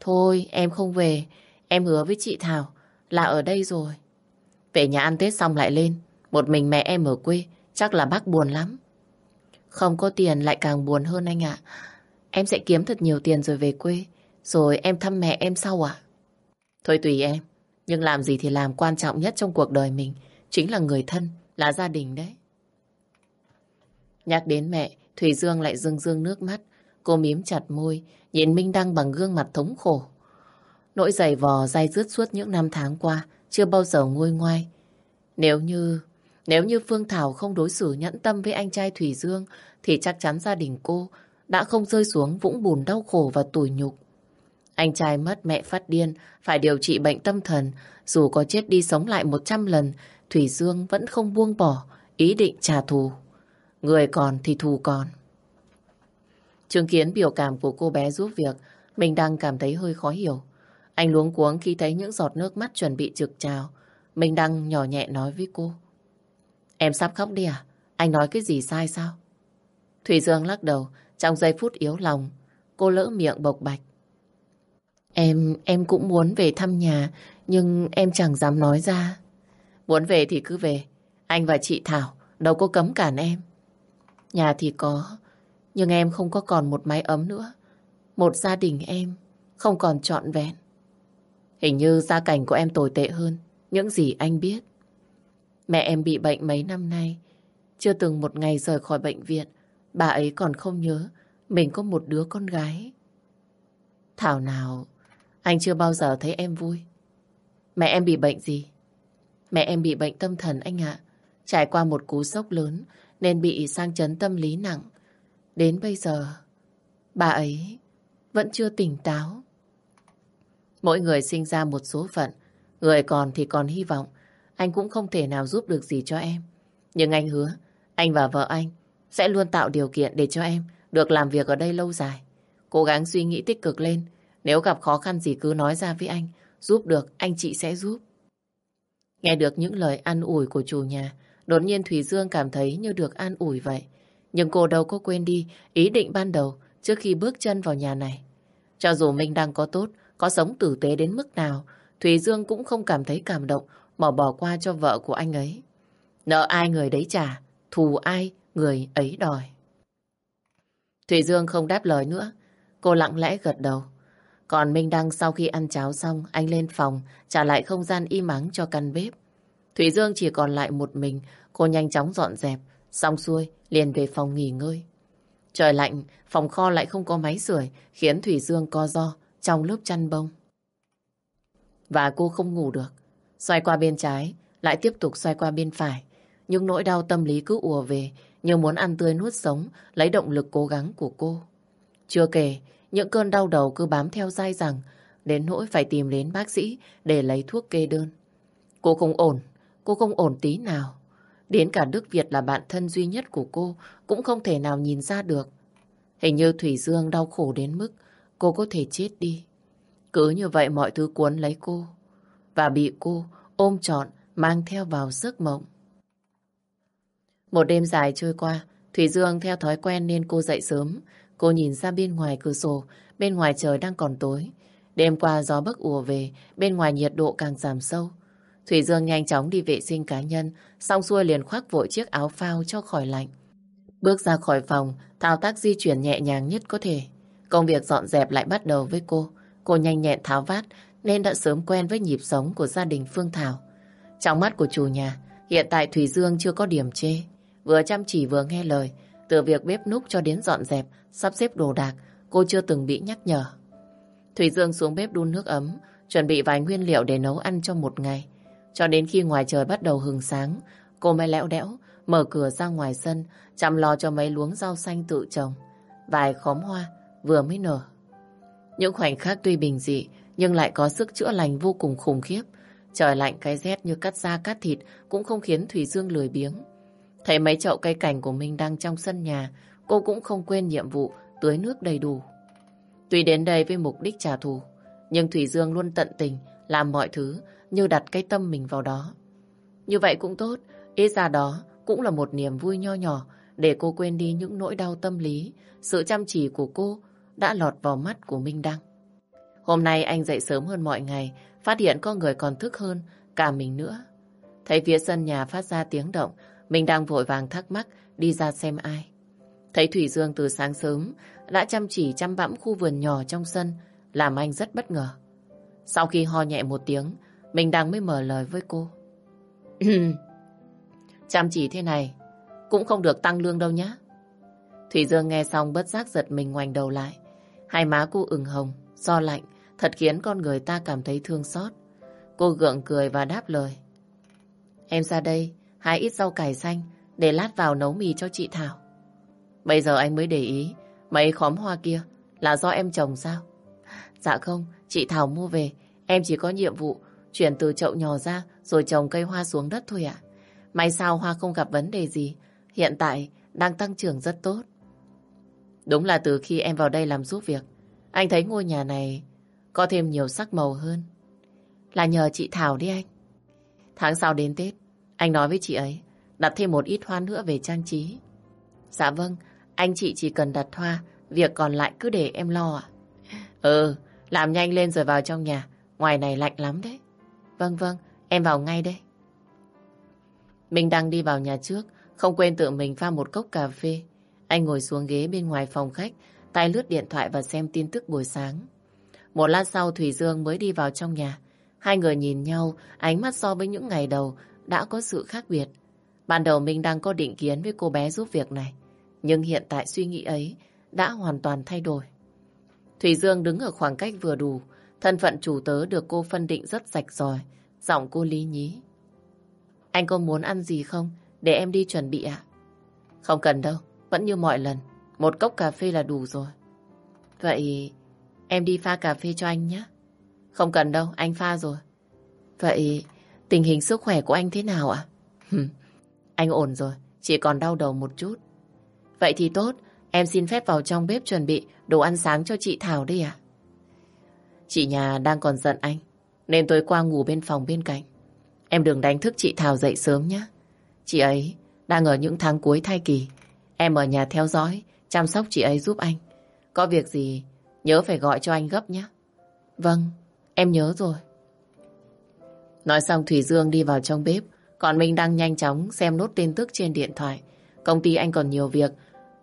Thôi, em không về. Em hứa với chị Thảo là ở đây rồi. Về nhà ăn Tết xong lại lên. Một mình mẹ em ở quê, chắc là bác buồn lắm. Không có tiền lại càng buồn hơn anh ạ. Em sẽ kiếm thật nhiều tiền rồi về quê. Rồi em thăm mẹ em sau à? Thôi tùy em. Nhưng làm gì thì làm quan trọng nhất trong cuộc đời mình. Chính là người thân, là gia đình đấy. Nhắc đến mẹ, Thủy Dương lại rưng rưng nước mắt. Cô mím chặt môi, nhìn Minh Đăng bằng gương mặt thống khổ. Nỗi dày vò dai dứt suốt những năm tháng qua, chưa bao giờ nguôi ngoai. Nếu như, nếu như Phương Thảo không đối xử nhẫn tâm với anh trai Thủy Dương, thì chắc chắn gia đình cô đã không rơi xuống vũng bùn đau khổ và tủi nhục. Anh trai mất mẹ phát điên, phải điều trị bệnh tâm thần, dù có chết đi sống lại một trăm lần, Thủy Dương vẫn không buông bỏ ý định trả thù. Người còn thì thù còn. Chứng kiến biểu cảm của cô bé giúp việc, mình đang cảm thấy hơi khó hiểu. Anh luống cuống khi thấy những giọt nước mắt chuẩn bị trực trào. Mình đang nhỏ nhẹ nói với cô. Em sắp khóc đi à? Anh nói cái gì sai sao? Thủy Dương lắc đầu, trong giây phút yếu lòng, cô lỡ miệng bộc bạch. Em, em cũng muốn về thăm nhà, nhưng em chẳng dám nói ra. Muốn về thì cứ về. Anh và chị Thảo đâu có cấm cản em. Nhà thì có, nhưng em không có còn một mái ấm nữa. Một gia đình em không còn trọn vẹn. Hình như gia cảnh của em tồi tệ hơn những gì anh biết. Mẹ em bị bệnh mấy năm nay, chưa từng một ngày rời khỏi bệnh viện. Bà ấy còn không nhớ mình có một đứa con gái. Thảo nào, anh chưa bao giờ thấy em vui. Mẹ em bị bệnh gì? Mẹ em bị bệnh tâm thần anh ạ. Trải qua một cú sốc lớn nên bị sang chấn tâm lý nặng. Đến bây giờ, bà ấy vẫn chưa tỉnh táo. Mỗi người sinh ra một số phận, người còn thì còn hy vọng. Anh cũng không thể nào giúp được gì cho em. Nhưng anh hứa, anh và vợ anh sẽ luôn tạo điều kiện để cho em được làm việc ở đây lâu dài. Cố gắng suy nghĩ tích cực lên. Nếu gặp khó khăn gì cứ nói ra với anh. Giúp được, anh chị sẽ giúp. Nghe được những lời an ủi của chủ nhà, đột nhiên Thủy Dương cảm thấy như được an ủi vậy. Nhưng cô đâu có quên đi ý định ban đầu trước khi bước chân vào nhà này. Cho dù mình đang có tốt, có sống tử tế đến mức nào, Thủy Dương cũng không cảm thấy cảm động mà bỏ qua cho vợ của anh ấy. Nợ ai người đấy trả, thù ai người ấy đòi. Thủy Dương không đáp lời nữa, cô lặng lẽ gật đầu. Còn Minh Đăng sau khi ăn cháo xong, anh lên phòng, trả lại không gian im ắng cho căn bếp. Thủy Dương chỉ còn lại một mình, cô nhanh chóng dọn dẹp, xong xuôi, liền về phòng nghỉ ngơi. Trời lạnh, phòng kho lại không có máy sưởi, khiến Thủy Dương co do trong lớp chăn bông. Và cô không ngủ được. Xoay qua bên trái, lại tiếp tục xoay qua bên phải. Nhưng nỗi đau tâm lý cứ ùa về, như muốn ăn tươi nuốt sống, lấy động lực cố gắng của cô. Chưa kể, những cơn đau đầu cứ bám theo dai rằng, đến nỗi phải tìm đến bác sĩ để lấy thuốc kê đơn. Cô không ổn, cô không ổn tí nào. Đến cả Đức Việt là bạn thân duy nhất của cô cũng không thể nào nhìn ra được. Hình như Thủy Dương đau khổ đến mức cô có thể chết đi. Cứ như vậy mọi thứ cuốn lấy cô và bị cô ôm trọn mang theo vào giấc mộng. Một đêm dài trôi qua, Thủy Dương theo thói quen nên cô dậy sớm. Cô nhìn ra bên ngoài cửa sổ, bên ngoài trời đang còn tối. Đêm qua gió bấc ùa về, bên ngoài nhiệt độ càng giảm sâu. Thủy Dương nhanh chóng đi vệ sinh cá nhân, xong xuôi liền khoác vội chiếc áo phao cho khỏi lạnh. Bước ra khỏi phòng, thao tác di chuyển nhẹ nhàng nhất có thể. Công việc dọn dẹp lại bắt đầu với cô. Cô nhanh nhẹn tháo vát nên đã sớm quen với nhịp sống của gia đình Phương Thảo. Trong mắt của chủ nhà, hiện tại Thủy Dương chưa có điểm chê. Vừa chăm chỉ vừa nghe lời, từ việc bếp núc cho đến dọn dẹp, sắp xếp đồ đạc, cô chưa từng bị nhắc nhở. Thủy Dương xuống bếp đun nước ấm, chuẩn bị vài nguyên liệu để nấu ăn cho một ngày. Cho đến khi ngoài trời bắt đầu hừng sáng, cô mới lẽo đẽo, mở cửa ra ngoài sân, chăm lo cho mấy luống rau xanh tự trồng. Vài khóm hoa vừa mới nở. Những khoảnh khắc tuy bình dị, nhưng lại có sức chữa lành vô cùng khủng khiếp. Trời lạnh cái rét như cắt da cắt thịt cũng không khiến Thủy Dương lười biếng. Thấy mấy chậu cây cảnh của mình đang trong sân nhà, cô cũng không quên nhiệm vụ tưới nước đầy đủ. Tuy đến đây với mục đích trả thù, nhưng Thủy Dương luôn tận tình làm mọi thứ như đặt cái tâm mình vào đó. Như vậy cũng tốt, ít ra đó cũng là một niềm vui nho nhỏ để cô quên đi những nỗi đau tâm lý, sự chăm chỉ của cô đã lọt vào mắt của Minh Đăng. Hôm nay anh dậy sớm hơn mọi ngày, phát hiện có người còn thức hơn cả mình nữa. Thấy phía sân nhà phát ra tiếng động, mình đang vội vàng thắc mắc đi ra xem ai. Thấy Thủy Dương từ sáng sớm đã chăm chỉ chăm bẵm khu vườn nhỏ trong sân, làm anh rất bất ngờ. Sau khi ho nhẹ một tiếng, mình đang mới mở lời với cô. (laughs) chăm chỉ thế này, cũng không được tăng lương đâu nhá Thủy Dương nghe xong bất giác giật mình ngoảnh đầu lại. Hai má cô ửng hồng, do lạnh, thật khiến con người ta cảm thấy thương xót. Cô gượng cười và đáp lời. Em ra đây, hái ít rau cải xanh, để lát vào nấu mì cho chị Thảo. Bây giờ anh mới để ý, mấy khóm hoa kia là do em trồng sao? Dạ không, chị Thảo mua về, em chỉ có nhiệm vụ chuyển từ chậu nhỏ ra rồi trồng cây hoa xuống đất thôi ạ. May sao hoa không gặp vấn đề gì, hiện tại đang tăng trưởng rất tốt. Đúng là từ khi em vào đây làm giúp việc, anh thấy ngôi nhà này có thêm nhiều sắc màu hơn. Là nhờ chị Thảo đi anh. Tháng sau đến Tết, anh nói với chị ấy đặt thêm một ít hoa nữa về trang trí. Dạ vâng, anh chị chỉ cần đặt hoa, việc còn lại cứ để em lo ạ. Ừ, làm nhanh lên rồi vào trong nhà, ngoài này lạnh lắm đấy. Vâng vâng, em vào ngay đây. Mình đang đi vào nhà trước, không quên tự mình pha một cốc cà phê. Anh ngồi xuống ghế bên ngoài phòng khách, tay lướt điện thoại và xem tin tức buổi sáng. Một lát sau Thủy Dương mới đi vào trong nhà. Hai người nhìn nhau, ánh mắt so với những ngày đầu đã có sự khác biệt. Ban đầu mình đang có định kiến với cô bé giúp việc này. Nhưng hiện tại suy nghĩ ấy đã hoàn toàn thay đổi. Thủy Dương đứng ở khoảng cách vừa đủ. Thân phận chủ tớ được cô phân định rất sạch rồi. Giọng cô lý nhí. Anh có muốn ăn gì không? Để em đi chuẩn bị ạ. Không cần đâu. Vẫn như mọi lần. Một cốc cà phê là đủ rồi. Vậy em đi pha cà phê cho anh nhé. Không cần đâu, anh pha rồi. Vậy tình hình sức khỏe của anh thế nào ạ? anh ổn rồi, chỉ còn đau đầu một chút. Vậy thì tốt, em xin phép vào trong bếp chuẩn bị đồ ăn sáng cho chị Thảo đi ạ. Chị nhà đang còn giận anh, nên tối qua ngủ bên phòng bên cạnh. Em đừng đánh thức chị Thảo dậy sớm nhé. Chị ấy đang ở những tháng cuối thai kỳ. Em ở nhà theo dõi, chăm sóc chị ấy giúp anh. Có việc gì, nhớ phải gọi cho anh gấp nhé. Vâng, em nhớ rồi. Nói xong Thủy Dương đi vào trong bếp, còn mình đang nhanh chóng xem nốt tin tức trên điện thoại. Công ty anh còn nhiều việc,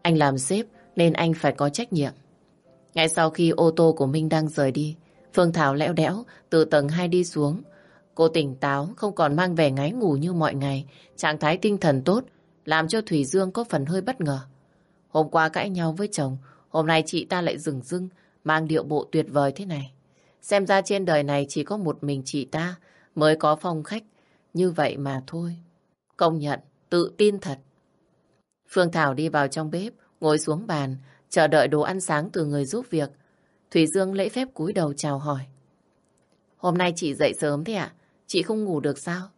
anh làm sếp nên anh phải có trách nhiệm. Ngay sau khi ô tô của Minh đang rời đi, Phương Thảo lẽo đẽo từ tầng 2 đi xuống. Cô tỉnh táo, không còn mang vẻ ngái ngủ như mọi ngày, trạng thái tinh thần tốt, làm cho Thủy Dương có phần hơi bất ngờ. Hôm qua cãi nhau với chồng, hôm nay chị ta lại dừng dưng, mang điệu bộ tuyệt vời thế này. Xem ra trên đời này chỉ có một mình chị ta mới có phong khách như vậy mà thôi. Công nhận, tự tin thật. Phương Thảo đi vào trong bếp, ngồi xuống bàn, chờ đợi đồ ăn sáng từ người giúp việc. Thủy Dương lễ phép cúi đầu chào hỏi. Hôm nay chị dậy sớm thế ạ? Chị không ngủ được sao?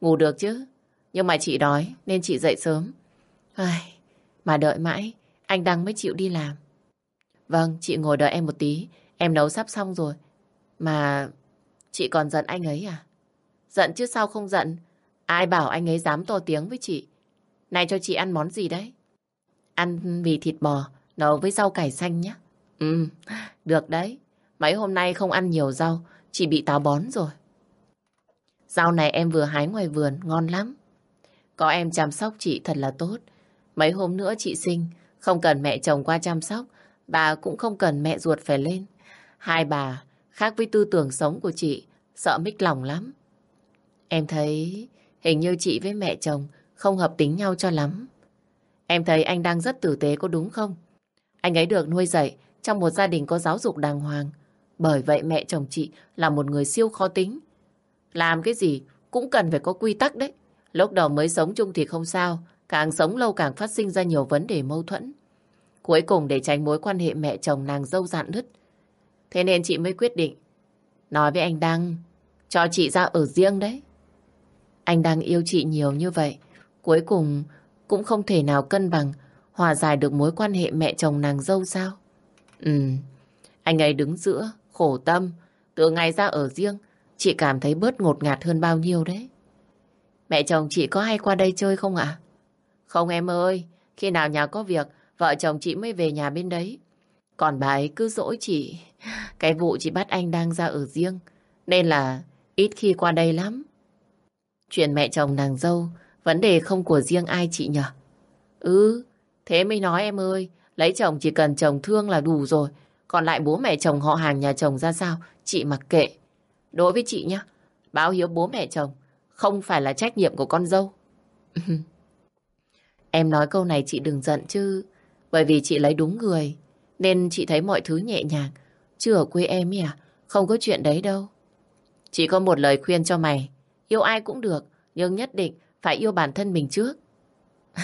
Ngủ được chứ, nhưng mà chị đói nên chị dậy sớm. Ai, mà đợi mãi, anh Đăng mới chịu đi làm. Vâng, chị ngồi đợi em một tí, em nấu sắp xong rồi. Mà chị còn giận anh ấy à? Giận chứ sao không giận? Ai bảo anh ấy dám to tiếng với chị? Này cho chị ăn món gì đấy? Ăn mì thịt bò, nấu với rau cải xanh nhé. Ừ, được đấy. Mấy hôm nay không ăn nhiều rau, chỉ bị táo bón rồi. Rau này em vừa hái ngoài vườn, ngon lắm. Có em chăm sóc chị thật là tốt. Mấy hôm nữa chị sinh, không cần mẹ chồng qua chăm sóc, bà cũng không cần mẹ ruột phải lên. Hai bà khác với tư tưởng sống của chị, sợ mích lòng lắm. Em thấy hình như chị với mẹ chồng không hợp tính nhau cho lắm. Em thấy anh đang rất tử tế có đúng không? Anh ấy được nuôi dạy trong một gia đình có giáo dục đàng hoàng. Bởi vậy mẹ chồng chị là một người siêu khó tính. Làm cái gì cũng cần phải có quy tắc đấy. Lúc đầu mới sống chung thì không sao. Càng sống lâu càng phát sinh ra nhiều vấn đề mâu thuẫn. Cuối cùng để tránh mối quan hệ mẹ chồng nàng dâu dạn nứt. Thế nên chị mới quyết định, nói với anh Đăng, cho chị ra ở riêng đấy. Anh Đăng yêu chị nhiều như vậy. Cuối cùng cũng không thể nào cân bằng, hòa giải được mối quan hệ mẹ chồng nàng dâu sao? Ừ, anh ấy đứng giữa, khổ tâm. Từ ngày ra ở riêng, chị cảm thấy bớt ngột ngạt hơn bao nhiêu đấy. Mẹ chồng chị có hay qua đây chơi không ạ? Không em ơi, khi nào nhà có việc, vợ chồng chị mới về nhà bên đấy. Còn bà ấy cứ dỗi chị. (laughs) Cái vụ chị bắt anh đang ra ở riêng, nên là ít khi qua đây lắm. Chuyện mẹ chồng nàng dâu, vấn đề không của riêng ai chị nhở? Ừ, thế mới nói em ơi, lấy chồng chỉ cần chồng thương là đủ rồi. Còn lại bố mẹ chồng họ hàng nhà chồng ra sao, chị mặc kệ. Đối với chị nhá, báo hiếu bố mẹ chồng không phải là trách nhiệm của con dâu. (laughs) em nói câu này chị đừng giận chứ, bởi vì chị lấy đúng người, nên chị thấy mọi thứ nhẹ nhàng. Chứ ở quê em ấy à, không có chuyện đấy đâu. Chỉ có một lời khuyên cho mày, yêu ai cũng được, nhưng nhất định phải yêu bản thân mình trước. (laughs)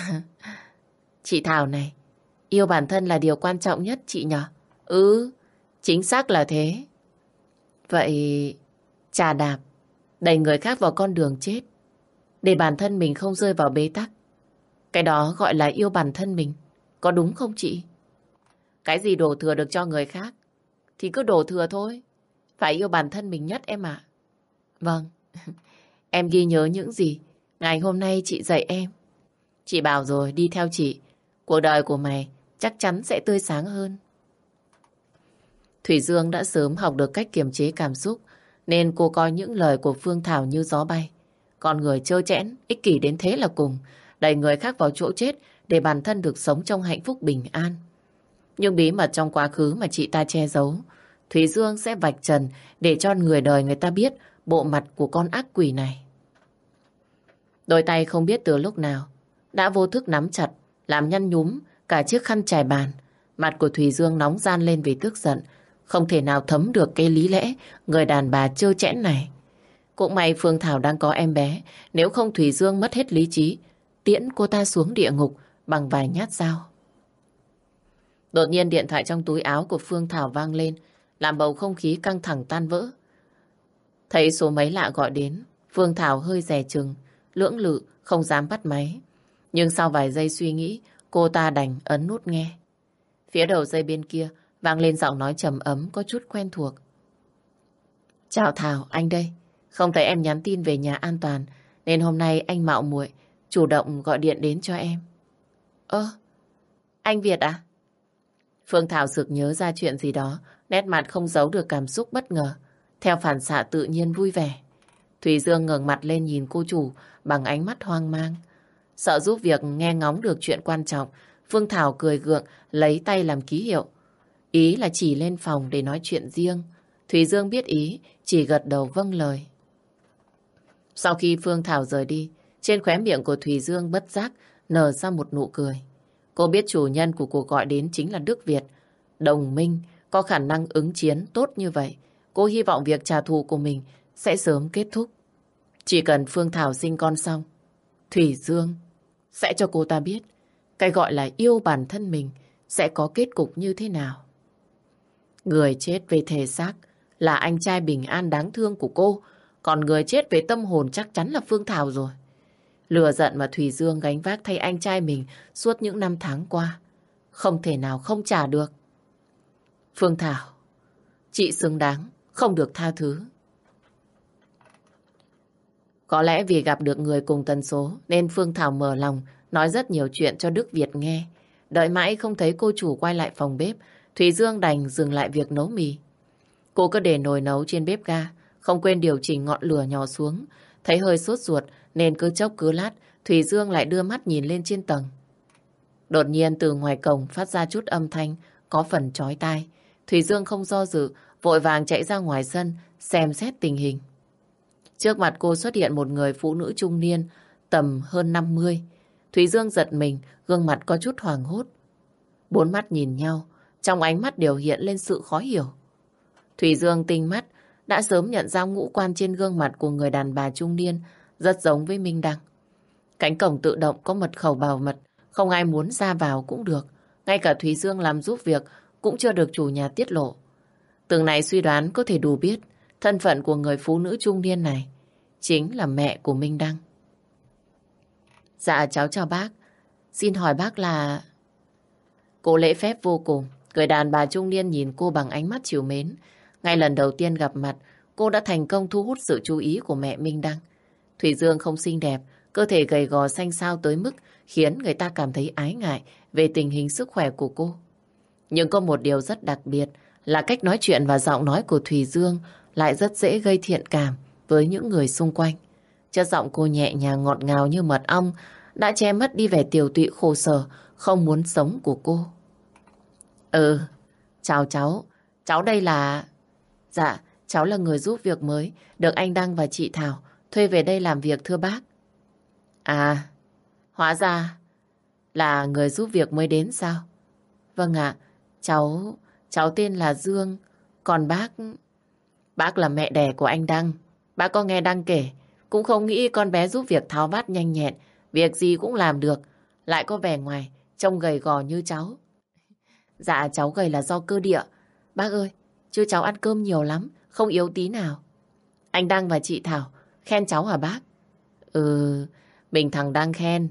chị Thảo này, yêu bản thân là điều quan trọng nhất chị nhở? Ừ, chính xác là thế. Vậy, trà đạp, đẩy người khác vào con đường chết, để bản thân mình không rơi vào bế tắc. Cái đó gọi là yêu bản thân mình, có đúng không chị? Cái gì đổ thừa được cho người khác, thì cứ đổ thừa thôi. Phải yêu bản thân mình nhất em ạ. Vâng, (laughs) em ghi nhớ những gì ngày hôm nay chị dạy em. Chị bảo rồi, đi theo chị, cuộc đời của mày chắc chắn sẽ tươi sáng hơn. Thủy Dương đã sớm học được cách kiềm chế cảm xúc, nên cô coi những lời của Phương Thảo như gió bay. Con người trơ chẽn, ích kỷ đến thế là cùng, đẩy người khác vào chỗ chết để bản thân được sống trong hạnh phúc bình an. Nhưng bí mật trong quá khứ mà chị ta che giấu, Thủy Dương sẽ vạch trần để cho người đời người ta biết bộ mặt của con ác quỷ này. Đôi tay không biết từ lúc nào, đã vô thức nắm chặt, làm nhăn nhúm cả chiếc khăn trải bàn. Mặt của Thủy Dương nóng gian lên vì tức giận, không thể nào thấm được cái lý lẽ người đàn bà trơ chẽn này. Cũng may Phương Thảo đang có em bé, nếu không Thủy Dương mất hết lý trí, tiễn cô ta xuống địa ngục bằng vài nhát dao. Đột nhiên điện thoại trong túi áo của Phương Thảo vang lên, làm bầu không khí căng thẳng tan vỡ. Thấy số máy lạ gọi đến, Phương Thảo hơi rè chừng, lưỡng lự, không dám bắt máy. Nhưng sau vài giây suy nghĩ, cô ta đành ấn nút nghe. Phía đầu dây bên kia vang lên giọng nói trầm ấm có chút quen thuộc. Chào Thảo, anh đây. Không thấy em nhắn tin về nhà an toàn, nên hôm nay anh mạo muội chủ động gọi điện đến cho em. Ơ, anh Việt à? Phương Thảo sực nhớ ra chuyện gì đó, nét mặt không giấu được cảm xúc bất ngờ. Theo phản xạ tự nhiên vui vẻ. Thùy Dương ngẩng mặt lên nhìn cô chủ bằng ánh mắt hoang mang. Sợ giúp việc nghe ngóng được chuyện quan trọng, Phương Thảo cười gượng lấy tay làm ký hiệu. Ý là chỉ lên phòng để nói chuyện riêng. Thủy Dương biết ý, chỉ gật đầu vâng lời. Sau khi Phương Thảo rời đi, trên khóe miệng của Thùy Dương bất giác nở ra một nụ cười. Cô biết chủ nhân của cuộc gọi đến chính là Đức Việt. Đồng minh có khả năng ứng chiến tốt như vậy. Cô hy vọng việc trả thù của mình sẽ sớm kết thúc. Chỉ cần Phương Thảo sinh con xong, Thủy Dương sẽ cho cô ta biết cái gọi là yêu bản thân mình sẽ có kết cục như thế nào. Người chết về thể xác là anh trai bình an đáng thương của cô, còn người chết về tâm hồn chắc chắn là Phương Thảo rồi. Lừa giận mà Thủy Dương gánh vác thay anh trai mình suốt những năm tháng qua. Không thể nào không trả được. Phương Thảo, chị xứng đáng, không được tha thứ. Có lẽ vì gặp được người cùng tần số nên Phương Thảo mở lòng nói rất nhiều chuyện cho Đức Việt nghe. Đợi mãi không thấy cô chủ quay lại phòng bếp, Thủy Dương đành dừng lại việc nấu mì. Cô cứ để nồi nấu trên bếp ga, không quên điều chỉnh ngọn lửa nhỏ xuống. Thấy hơi sốt ruột nên cứ chốc cứ lát, Thủy Dương lại đưa mắt nhìn lên trên tầng. Đột nhiên từ ngoài cổng phát ra chút âm thanh, có phần chói tai. Thủy Dương không do dự, vội vàng chạy ra ngoài sân, xem xét tình hình. Trước mặt cô xuất hiện một người phụ nữ trung niên, tầm hơn 50. Thủy Dương giật mình, gương mặt có chút hoàng hốt. Bốn mắt nhìn nhau, trong ánh mắt đều hiện lên sự khó hiểu. Thủy Dương tinh mắt, đã sớm nhận ra ngũ quan trên gương mặt của người đàn bà trung niên, rất giống với Minh Đăng. Cánh cổng tự động có mật khẩu bảo mật, không ai muốn ra vào cũng được. Ngay cả Thủy Dương làm giúp việc cũng chưa được chủ nhà tiết lộ. Từng này suy đoán có thể đủ biết thân phận của người phụ nữ trung niên này chính là mẹ của Minh Đăng. Dạ cháu chào bác. Xin hỏi bác là... Cô lễ phép vô cùng. Người đàn bà trung niên nhìn cô bằng ánh mắt chiều mến. Ngay lần đầu tiên gặp mặt, cô đã thành công thu hút sự chú ý của mẹ Minh Đăng. Thủy Dương không xinh đẹp, cơ thể gầy gò xanh xao tới mức khiến người ta cảm thấy ái ngại về tình hình sức khỏe của cô. Nhưng có một điều rất đặc biệt là cách nói chuyện và giọng nói của Thủy Dương lại rất dễ gây thiện cảm với những người xung quanh. Chất giọng cô nhẹ nhàng ngọt ngào như mật ong đã che mất đi vẻ tiểu tụy khổ sở, không muốn sống của cô. Ừ, chào cháu. Cháu đây là... Dạ, cháu là người giúp việc mới, được anh Đăng và chị Thảo thuê về đây làm việc thưa bác. À, hóa ra là người giúp việc mới đến sao? Vâng ạ, cháu, cháu tên là Dương, còn bác... Bác là mẹ đẻ của anh Đăng. Bác có nghe Đăng kể, cũng không nghĩ con bé giúp việc tháo vát nhanh nhẹn, việc gì cũng làm được, lại có vẻ ngoài, trông gầy gò như cháu. Dạ cháu gầy là do cơ địa. Bác ơi, chứ cháu ăn cơm nhiều lắm, không yếu tí nào. Anh Đăng và chị Thảo khen cháu hả bác? Ừ, mình thằng Đăng khen.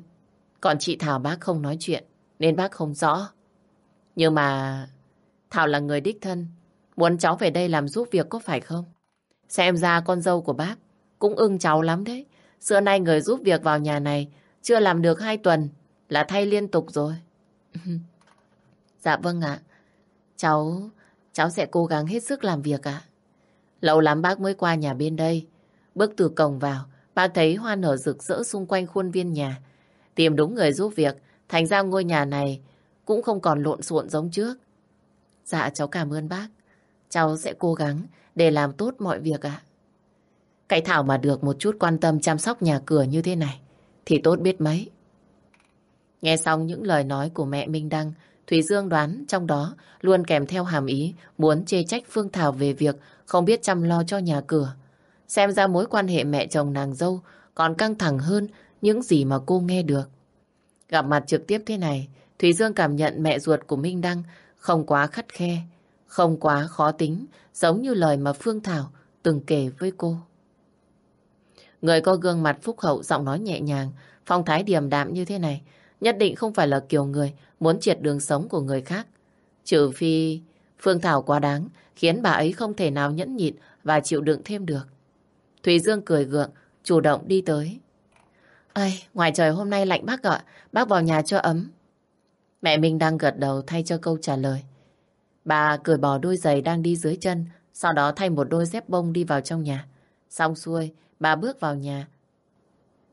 Còn chị Thảo bác không nói chuyện, nên bác không rõ. Nhưng mà Thảo là người đích thân, muốn cháu về đây làm giúp việc có phải không? Xem ra con dâu của bác cũng ưng cháu lắm đấy. Xưa nay người giúp việc vào nhà này chưa làm được hai tuần là thay liên tục rồi. (laughs) dạ vâng ạ. Cháu, cháu sẽ cố gắng hết sức làm việc ạ. Lâu lắm bác mới qua nhà bên đây. Bước từ cổng vào, bác thấy hoa nở rực rỡ xung quanh khuôn viên nhà. Tìm đúng người giúp việc, thành ra ngôi nhà này cũng không còn lộn xộn giống trước. Dạ cháu cảm ơn bác. Cháu sẽ cố gắng để làm tốt mọi việc ạ. Cái Thảo mà được một chút quan tâm chăm sóc nhà cửa như thế này thì tốt biết mấy. Nghe xong những lời nói của mẹ Minh Đăng, Thủy Dương đoán trong đó luôn kèm theo hàm ý muốn chê trách Phương Thảo về việc không biết chăm lo cho nhà cửa. Xem ra mối quan hệ mẹ chồng nàng dâu còn căng thẳng hơn những gì mà cô nghe được. Gặp mặt trực tiếp thế này, Thủy Dương cảm nhận mẹ ruột của Minh Đăng không quá khắt khe, không quá khó tính, giống như lời mà Phương Thảo từng kể với cô. Người có gương mặt phúc hậu, giọng nói nhẹ nhàng, phong thái điềm đạm như thế này, nhất định không phải là kiểu người muốn triệt đường sống của người khác. Trừ phi Phương Thảo quá đáng, khiến bà ấy không thể nào nhẫn nhịn và chịu đựng thêm được. Thùy Dương cười gượng, chủ động đi tới. Ây, ngoài trời hôm nay lạnh bác ạ, bác vào nhà cho ấm. Mẹ mình đang gật đầu thay cho câu trả lời. Bà cởi bỏ đôi giày đang đi dưới chân, sau đó thay một đôi dép bông đi vào trong nhà. Xong xuôi, bà bước vào nhà.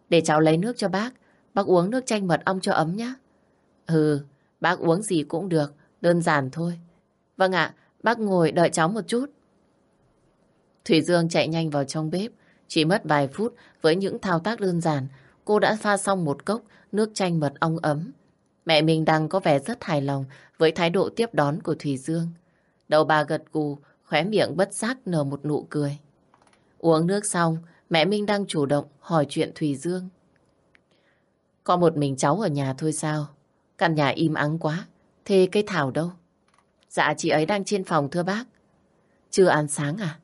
Để cháu lấy nước cho bác, bác uống nước chanh mật ong cho ấm nhé. Ừ, bác uống gì cũng được, đơn giản thôi. Vâng ạ, bác ngồi đợi cháu một chút. Thủy Dương chạy nhanh vào trong bếp, chỉ mất vài phút với những thao tác đơn giản, cô đã pha xong một cốc nước chanh mật ong ấm. Mẹ mình đang có vẻ rất hài lòng với thái độ tiếp đón của Thủy Dương. Đầu bà gật gù, khóe miệng bất giác nở một nụ cười. Uống nước xong, mẹ Minh đang chủ động hỏi chuyện Thùy Dương. Có một mình cháu ở nhà thôi sao? Căn nhà im ắng quá. Thế cây Thảo đâu? Dạ chị ấy đang trên phòng thưa bác. Chưa ăn sáng à?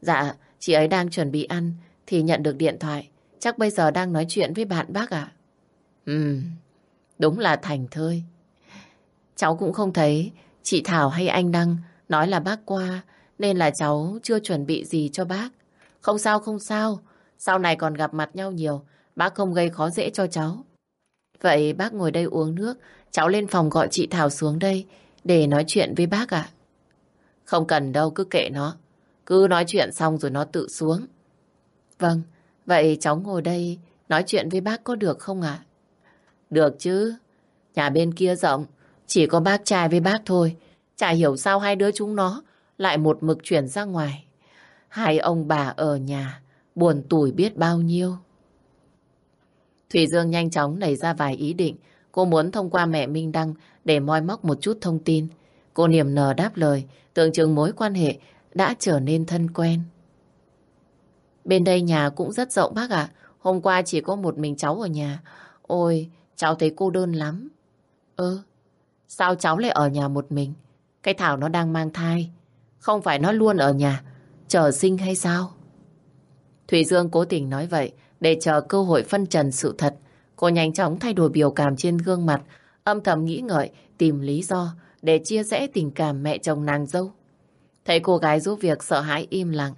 Dạ, chị ấy đang chuẩn bị ăn thì nhận được điện thoại. Chắc bây giờ đang nói chuyện với bạn bác ạ. À? ừm đúng là thành thơi. Cháu cũng không thấy chị Thảo hay anh Đăng nói là bác qua nên là cháu chưa chuẩn bị gì cho bác. Không sao, không sao. Sau này còn gặp mặt nhau nhiều, bác không gây khó dễ cho cháu. Vậy bác ngồi đây uống nước, cháu lên phòng gọi chị Thảo xuống đây để nói chuyện với bác ạ. Không cần đâu, cứ kệ nó. Cứ nói chuyện xong rồi nó tự xuống. Vâng, vậy cháu ngồi đây nói chuyện với bác có được không ạ? Được chứ. Nhà bên kia rộng, chỉ có bác trai với bác thôi. Chả hiểu sao hai đứa chúng nó lại một mực chuyển ra ngoài. Hai ông bà ở nhà, buồn tủi biết bao nhiêu. Thủy Dương nhanh chóng nảy ra vài ý định. Cô muốn thông qua mẹ Minh Đăng để moi móc một chút thông tin. Cô niềm nở đáp lời, tưởng chừng mối quan hệ đã trở nên thân quen. Bên đây nhà cũng rất rộng bác ạ. Hôm qua chỉ có một mình cháu ở nhà. Ôi, cháu thấy cô đơn lắm. Ơ, sao cháu lại ở nhà một mình? Cái Thảo nó đang mang thai. Không phải nó luôn ở nhà, chờ sinh hay sao? Thủy Dương cố tình nói vậy để chờ cơ hội phân trần sự thật. Cô nhanh chóng thay đổi biểu cảm trên gương mặt, âm thầm nghĩ ngợi, tìm lý do để chia rẽ tình cảm mẹ chồng nàng dâu. Thấy cô gái giúp việc sợ hãi im lặng,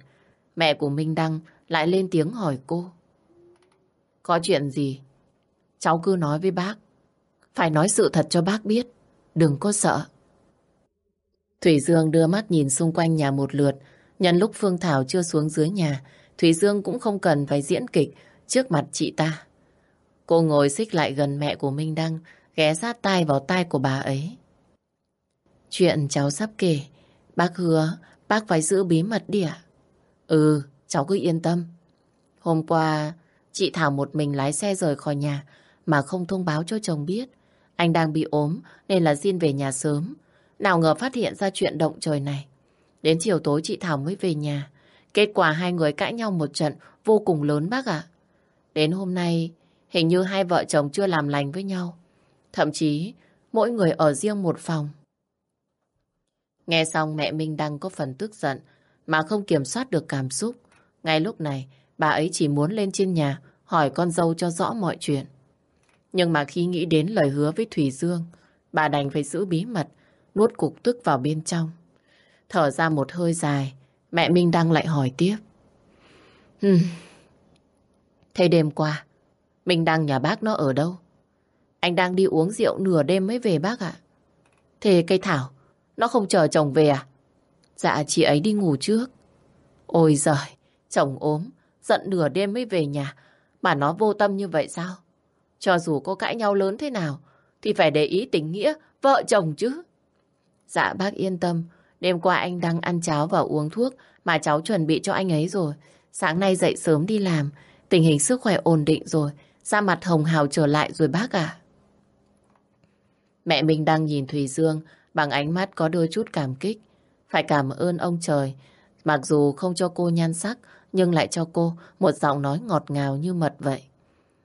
mẹ của Minh Đăng lại lên tiếng hỏi cô. Có chuyện gì? Cháu cứ nói với bác. Phải nói sự thật cho bác biết. Đừng có sợ. Thủy Dương đưa mắt nhìn xung quanh nhà một lượt. Nhân lúc Phương Thảo chưa xuống dưới nhà, Thủy Dương cũng không cần phải diễn kịch trước mặt chị ta. Cô ngồi xích lại gần mẹ của Minh Đăng, ghé sát tai vào tai của bà ấy. Chuyện cháu sắp kể, bác hứa bác phải giữ bí mật đi ạ. Ừ, cháu cứ yên tâm. Hôm qua, chị Thảo một mình lái xe rời khỏi nhà mà không thông báo cho chồng biết. Anh đang bị ốm nên là xin về nhà sớm. Nào ngờ phát hiện ra chuyện động trời này. Đến chiều tối chị Thảo mới về nhà. Kết quả hai người cãi nhau một trận vô cùng lớn bác ạ. Đến hôm nay, hình như hai vợ chồng chưa làm lành với nhau. Thậm chí, mỗi người ở riêng một phòng. Nghe xong mẹ Minh đang có phần tức giận, mà không kiểm soát được cảm xúc. Ngay lúc này, bà ấy chỉ muốn lên trên nhà hỏi con dâu cho rõ mọi chuyện. Nhưng mà khi nghĩ đến lời hứa với Thủy Dương, bà đành phải giữ bí mật, nuốt cục tức vào bên trong. Thở ra một hơi dài, mẹ Minh Đăng lại hỏi tiếp. Hừm, thế đêm qua, Minh Đăng nhà bác nó ở đâu? Anh đang đi uống rượu nửa đêm mới về bác ạ. Thế cây Thảo, nó không chờ chồng về à? Dạ chị ấy đi ngủ trước. Ôi giời, chồng ốm, giận nửa đêm mới về nhà, mà nó vô tâm như vậy sao? Cho dù có cãi nhau lớn thế nào, thì phải để ý tình nghĩa vợ chồng chứ. Dạ bác yên tâm, đêm qua anh đang ăn cháo và uống thuốc mà cháu chuẩn bị cho anh ấy rồi. Sáng nay dậy sớm đi làm, tình hình sức khỏe ổn định rồi, da mặt hồng hào trở lại rồi bác à. Mẹ mình đang nhìn Thùy Dương bằng ánh mắt có đôi chút cảm kích. Phải cảm ơn ông trời, mặc dù không cho cô nhan sắc, nhưng lại cho cô một giọng nói ngọt ngào như mật vậy.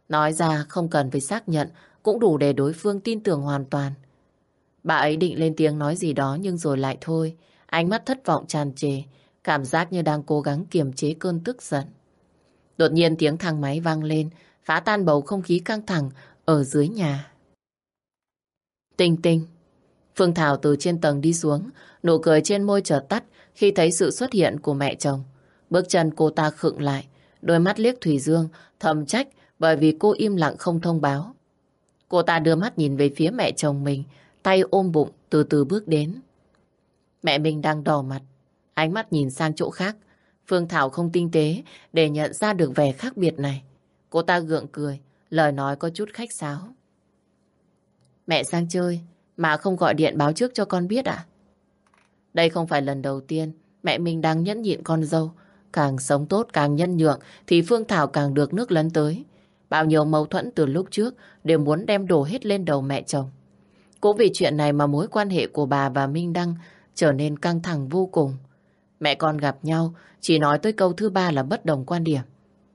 Nói ra không cần phải xác nhận, cũng đủ để đối phương tin tưởng hoàn toàn. Bà ấy định lên tiếng nói gì đó nhưng rồi lại thôi. Ánh mắt thất vọng tràn trề, cảm giác như đang cố gắng kiềm chế cơn tức giận. Đột nhiên tiếng thang máy vang lên, phá tan bầu không khí căng thẳng ở dưới nhà. Tinh tinh. Phương Thảo từ trên tầng đi xuống, nụ cười trên môi chợt tắt khi thấy sự xuất hiện của mẹ chồng. Bước chân cô ta khựng lại, đôi mắt liếc Thủy Dương, thầm trách bởi vì cô im lặng không thông báo. Cô ta đưa mắt nhìn về phía mẹ chồng mình, tay ôm bụng, từ từ bước đến. Mẹ mình đang đỏ mặt, ánh mắt nhìn sang chỗ khác. Phương Thảo không tinh tế để nhận ra được vẻ khác biệt này. Cô ta gượng cười, lời nói có chút khách sáo. Mẹ sang chơi, mà không gọi điện báo trước cho con biết à? Đây không phải lần đầu tiên mẹ mình đang nhẫn nhịn con dâu. Càng sống tốt, càng nhân nhượng thì Phương Thảo càng được nước lấn tới. Bao nhiêu mâu thuẫn từ lúc trước đều muốn đem đổ hết lên đầu mẹ chồng. Cũng vì chuyện này mà mối quan hệ của bà và Minh Đăng trở nên căng thẳng vô cùng. Mẹ con gặp nhau, chỉ nói tới câu thứ ba là bất đồng quan điểm.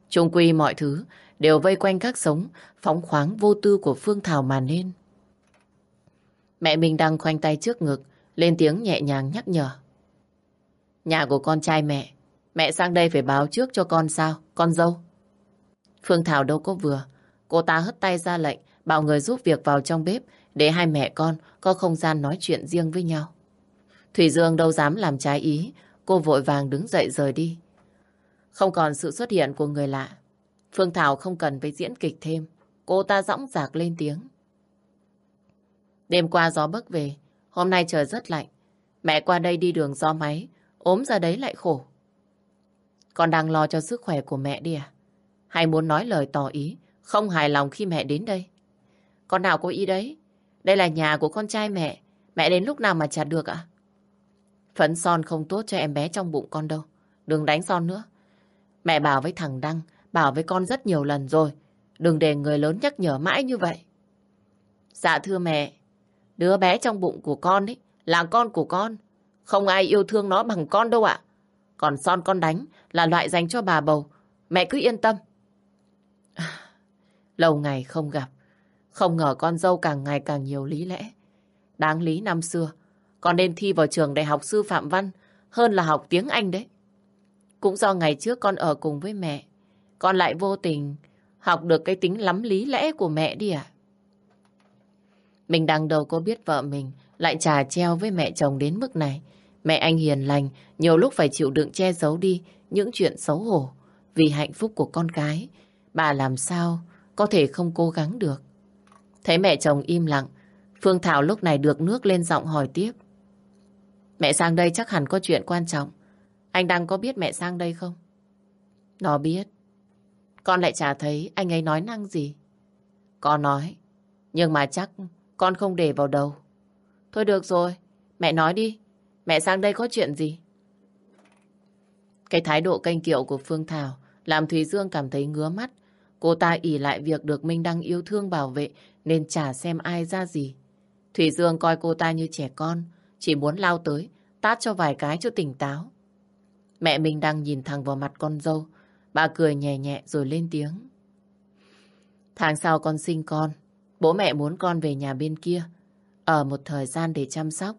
Trung quy mọi thứ đều vây quanh các sống phóng khoáng vô tư của Phương Thảo mà nên. Mẹ mình đang khoanh tay trước ngực, lên tiếng nhẹ nhàng nhắc nhở. Nhà của con trai mẹ, mẹ sang đây phải báo trước cho con sao, con dâu. Phương Thảo đâu có vừa, cô ta hất tay ra lệnh, bảo người giúp việc vào trong bếp để hai mẹ con có không gian nói chuyện riêng với nhau. Thủy Dương đâu dám làm trái ý, cô vội vàng đứng dậy rời đi. Không còn sự xuất hiện của người lạ. Phương Thảo không cần phải diễn kịch thêm. Cô ta dõng dạc lên tiếng. Đêm qua gió bấc về, hôm nay trời rất lạnh. Mẹ qua đây đi đường gió máy, ốm ra đấy lại khổ. Con đang lo cho sức khỏe của mẹ đi à? Hay muốn nói lời tỏ ý, không hài lòng khi mẹ đến đây? Con nào có ý đấy? Đây là nhà của con trai mẹ. Mẹ đến lúc nào mà chặt được ạ? Phấn son không tốt cho em bé trong bụng con đâu. Đừng đánh son nữa. Mẹ bảo với thằng Đăng, bảo với con rất nhiều lần rồi. Đừng để người lớn nhắc nhở mãi như vậy. Dạ thưa mẹ, đứa bé trong bụng của con ấy là con của con. Không ai yêu thương nó bằng con đâu ạ. Còn son con đánh là loại dành cho bà bầu. Mẹ cứ yên tâm lâu ngày không gặp. Không ngờ con dâu càng ngày càng nhiều lý lẽ. Đáng lý năm xưa, con nên thi vào trường đại học sư phạm văn hơn là học tiếng Anh đấy. Cũng do ngày trước con ở cùng với mẹ, con lại vô tình học được cái tính lắm lý lẽ của mẹ đi à. Mình đang đầu có biết vợ mình lại trà treo với mẹ chồng đến mức này. Mẹ anh hiền lành, nhiều lúc phải chịu đựng che giấu đi những chuyện xấu hổ vì hạnh phúc của con cái. Bà làm sao có thể không cố gắng được. Thấy mẹ chồng im lặng, Phương Thảo lúc này được nước lên giọng hỏi tiếp. Mẹ sang đây chắc hẳn có chuyện quan trọng. Anh đang có biết mẹ sang đây không? Nó biết. Con lại chả thấy anh ấy nói năng gì. Con nói. Nhưng mà chắc con không để vào đầu. Thôi được rồi. Mẹ nói đi. Mẹ sang đây có chuyện gì? Cái thái độ canh kiệu của Phương Thảo làm Thùy Dương cảm thấy ngứa mắt. Cô ta ỉ lại việc được Minh Đăng yêu thương bảo vệ nên chả xem ai ra gì. Thủy Dương coi cô ta như trẻ con, chỉ muốn lao tới, tát cho vài cái cho tỉnh táo. Mẹ Minh Đăng nhìn thẳng vào mặt con dâu, bà cười nhẹ nhẹ rồi lên tiếng. Tháng sau con sinh con, bố mẹ muốn con về nhà bên kia, ở một thời gian để chăm sóc,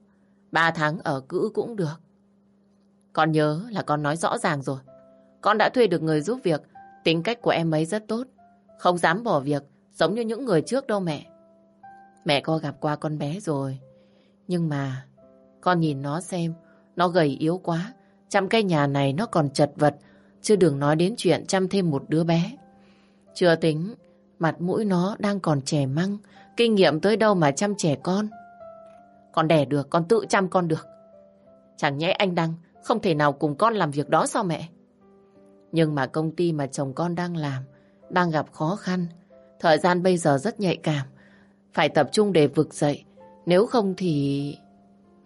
ba tháng ở cữ cũng được. Con nhớ là con nói rõ ràng rồi, con đã thuê được người giúp việc, tính cách của em ấy rất tốt, không dám bỏ việc, giống như những người trước đâu mẹ. Mẹ có gặp qua con bé rồi, nhưng mà con nhìn nó xem, nó gầy yếu quá. Chăm cây nhà này nó còn chật vật, chứ đừng nói đến chuyện chăm thêm một đứa bé. Chưa tính, mặt mũi nó đang còn trẻ măng, kinh nghiệm tới đâu mà chăm trẻ con. Con đẻ được, con tự chăm con được. Chẳng nhẽ anh Đăng không thể nào cùng con làm việc đó sao mẹ? Nhưng mà công ty mà chồng con đang làm, đang gặp khó khăn. Thời gian bây giờ rất nhạy cảm, phải tập trung để vực dậy. Nếu không thì...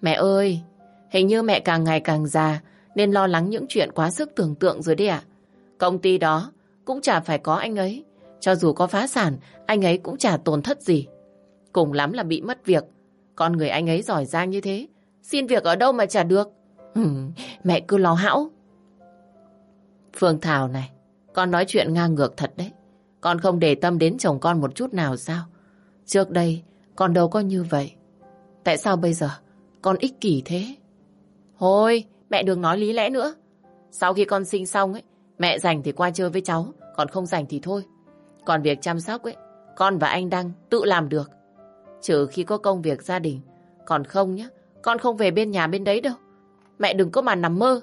Mẹ ơi, hình như mẹ càng ngày càng già nên lo lắng những chuyện quá sức tưởng tượng rồi đấy ạ. Công ty đó cũng chả phải có anh ấy. Cho dù có phá sản, anh ấy cũng chả tổn thất gì. Cùng lắm là bị mất việc. Con người anh ấy giỏi giang như thế. Xin việc ở đâu mà chả được. (laughs) Ừ, mẹ cứ lo hão. Phương Thảo này, con nói chuyện ngang ngược thật đấy. Con không để tâm đến chồng con một chút nào sao? Trước đây, con đâu có như vậy. Tại sao bây giờ con ích kỷ thế? Thôi, mẹ đừng nói lý lẽ nữa. Sau khi con sinh xong ấy, mẹ rảnh thì qua chơi với cháu, còn không rảnh thì thôi. Còn việc chăm sóc ấy, con và anh Đăng tự làm được. Trừ khi có công việc gia đình, còn không nhá, con không về bên nhà bên đấy đâu. Mẹ đừng có mà nằm mơ.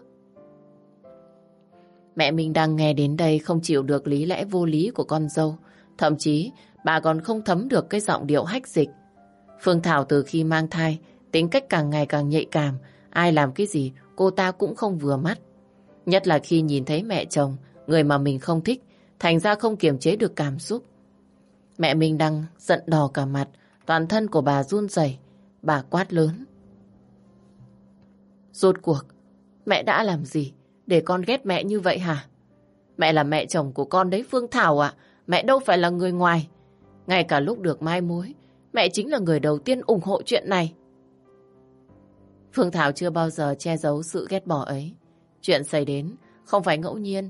Mẹ mình đang nghe đến đây không chịu được lý lẽ vô lý của con dâu. Thậm chí bà còn không thấm được cái giọng điệu hách dịch. Phương Thảo từ khi mang thai, tính cách càng ngày càng nhạy cảm, ai làm cái gì cô ta cũng không vừa mắt. Nhất là khi nhìn thấy mẹ chồng, người mà mình không thích, thành ra không kiềm chế được cảm xúc. Mẹ mình đang giận đỏ cả mặt, toàn thân của bà run rẩy, bà quát lớn. Rốt cuộc, mẹ đã làm gì để con ghét mẹ như vậy hả? Mẹ là mẹ chồng của con đấy Phương Thảo ạ, mẹ đâu phải là người ngoài. Ngay cả lúc được mai mối, mẹ chính là người đầu tiên ủng hộ chuyện này. Phương Thảo chưa bao giờ che giấu sự ghét bỏ ấy. Chuyện xảy đến không phải ngẫu nhiên.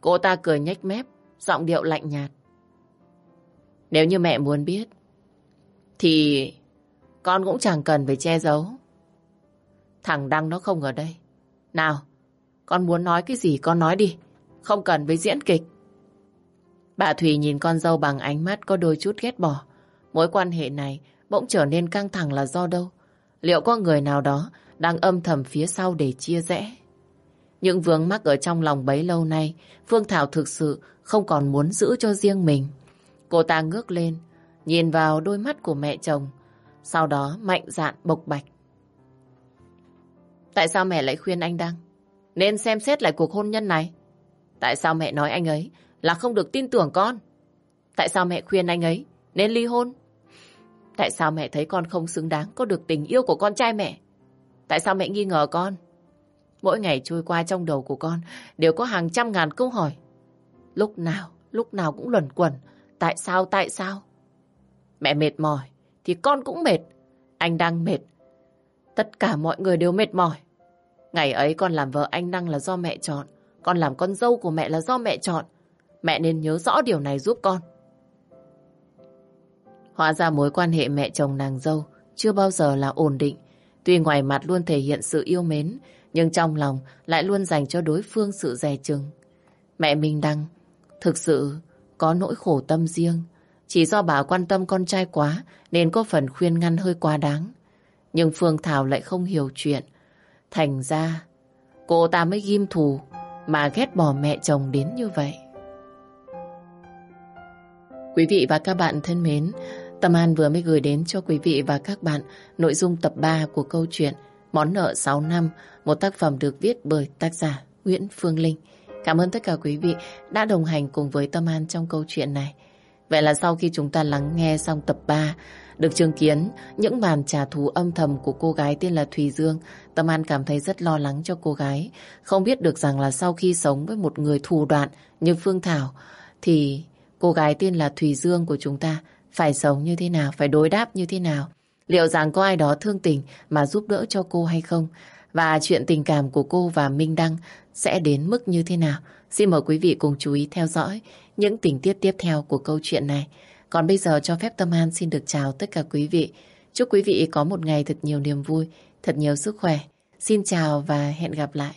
Cô ta cười nhếch mép, giọng điệu lạnh nhạt. Nếu như mẹ muốn biết, thì con cũng chẳng cần phải che giấu. Thằng Đăng nó không ở đây. Nào, con muốn nói cái gì con nói đi. Không cần với diễn kịch. Bà Thùy nhìn con dâu bằng ánh mắt có đôi chút ghét bỏ. Mối quan hệ này bỗng trở nên căng thẳng là do đâu? Liệu có người nào đó đang âm thầm phía sau để chia rẽ? Những vướng mắc ở trong lòng bấy lâu nay, Phương Thảo thực sự không còn muốn giữ cho riêng mình. Cô ta ngước lên, nhìn vào đôi mắt của mẹ chồng, sau đó mạnh dạn bộc bạch. Tại sao mẹ lại khuyên anh Đăng? Nên xem xét lại cuộc hôn nhân này. Tại sao mẹ nói anh ấy là không được tin tưởng con? Tại sao mẹ khuyên anh ấy nên ly hôn? Tại sao mẹ thấy con không xứng đáng có được tình yêu của con trai mẹ? Tại sao mẹ nghi ngờ con? Mỗi ngày trôi qua trong đầu của con đều có hàng trăm ngàn câu hỏi. Lúc nào, lúc nào cũng luẩn quẩn. Tại sao, tại sao? Mẹ mệt mỏi, thì con cũng mệt. Anh đang mệt. Tất cả mọi người đều mệt mỏi. Ngày ấy con làm vợ anh Đăng là do mẹ chọn. Con làm con dâu của mẹ là do mẹ chọn. Mẹ nên nhớ rõ điều này giúp con. Hóa ra mối quan hệ mẹ chồng nàng dâu chưa bao giờ là ổn định. Tuy ngoài mặt luôn thể hiện sự yêu mến, nhưng trong lòng lại luôn dành cho đối phương sự dè chừng. Mẹ Minh Đăng thực sự có nỗi khổ tâm riêng. Chỉ do bà quan tâm con trai quá nên có phần khuyên ngăn hơi quá đáng. Nhưng Phương Thảo lại không hiểu chuyện. Thành ra cô ta mới ghim thù mà ghét bỏ mẹ chồng đến như vậy. Quý vị và các bạn thân mến, Tâm An vừa mới gửi đến cho quý vị và các bạn nội dung tập 3 của câu chuyện Món nợ 6 năm, một tác phẩm được viết bởi tác giả Nguyễn Phương Linh. Cảm ơn tất cả quý vị đã đồng hành cùng với Tâm An trong câu chuyện này. Vậy là sau khi chúng ta lắng nghe xong tập 3, được chứng kiến những màn trả thù âm thầm của cô gái tên là Thùy Dương, Tâm An cảm thấy rất lo lắng cho cô gái. Không biết được rằng là sau khi sống với một người thù đoạn như Phương Thảo, thì cô gái tên là Thùy Dương của chúng ta phải sống như thế nào, phải đối đáp như thế nào. Liệu rằng có ai đó thương tình mà giúp đỡ cho cô hay không? Và chuyện tình cảm của cô và Minh Đăng sẽ đến mức như thế nào? Xin mời quý vị cùng chú ý theo dõi những tình tiết tiếp theo của câu chuyện này. Còn bây giờ cho phép Tâm An xin được chào tất cả quý vị. Chúc quý vị có một ngày thật nhiều niềm vui, thật nhiều sức khỏe. Xin chào và hẹn gặp lại.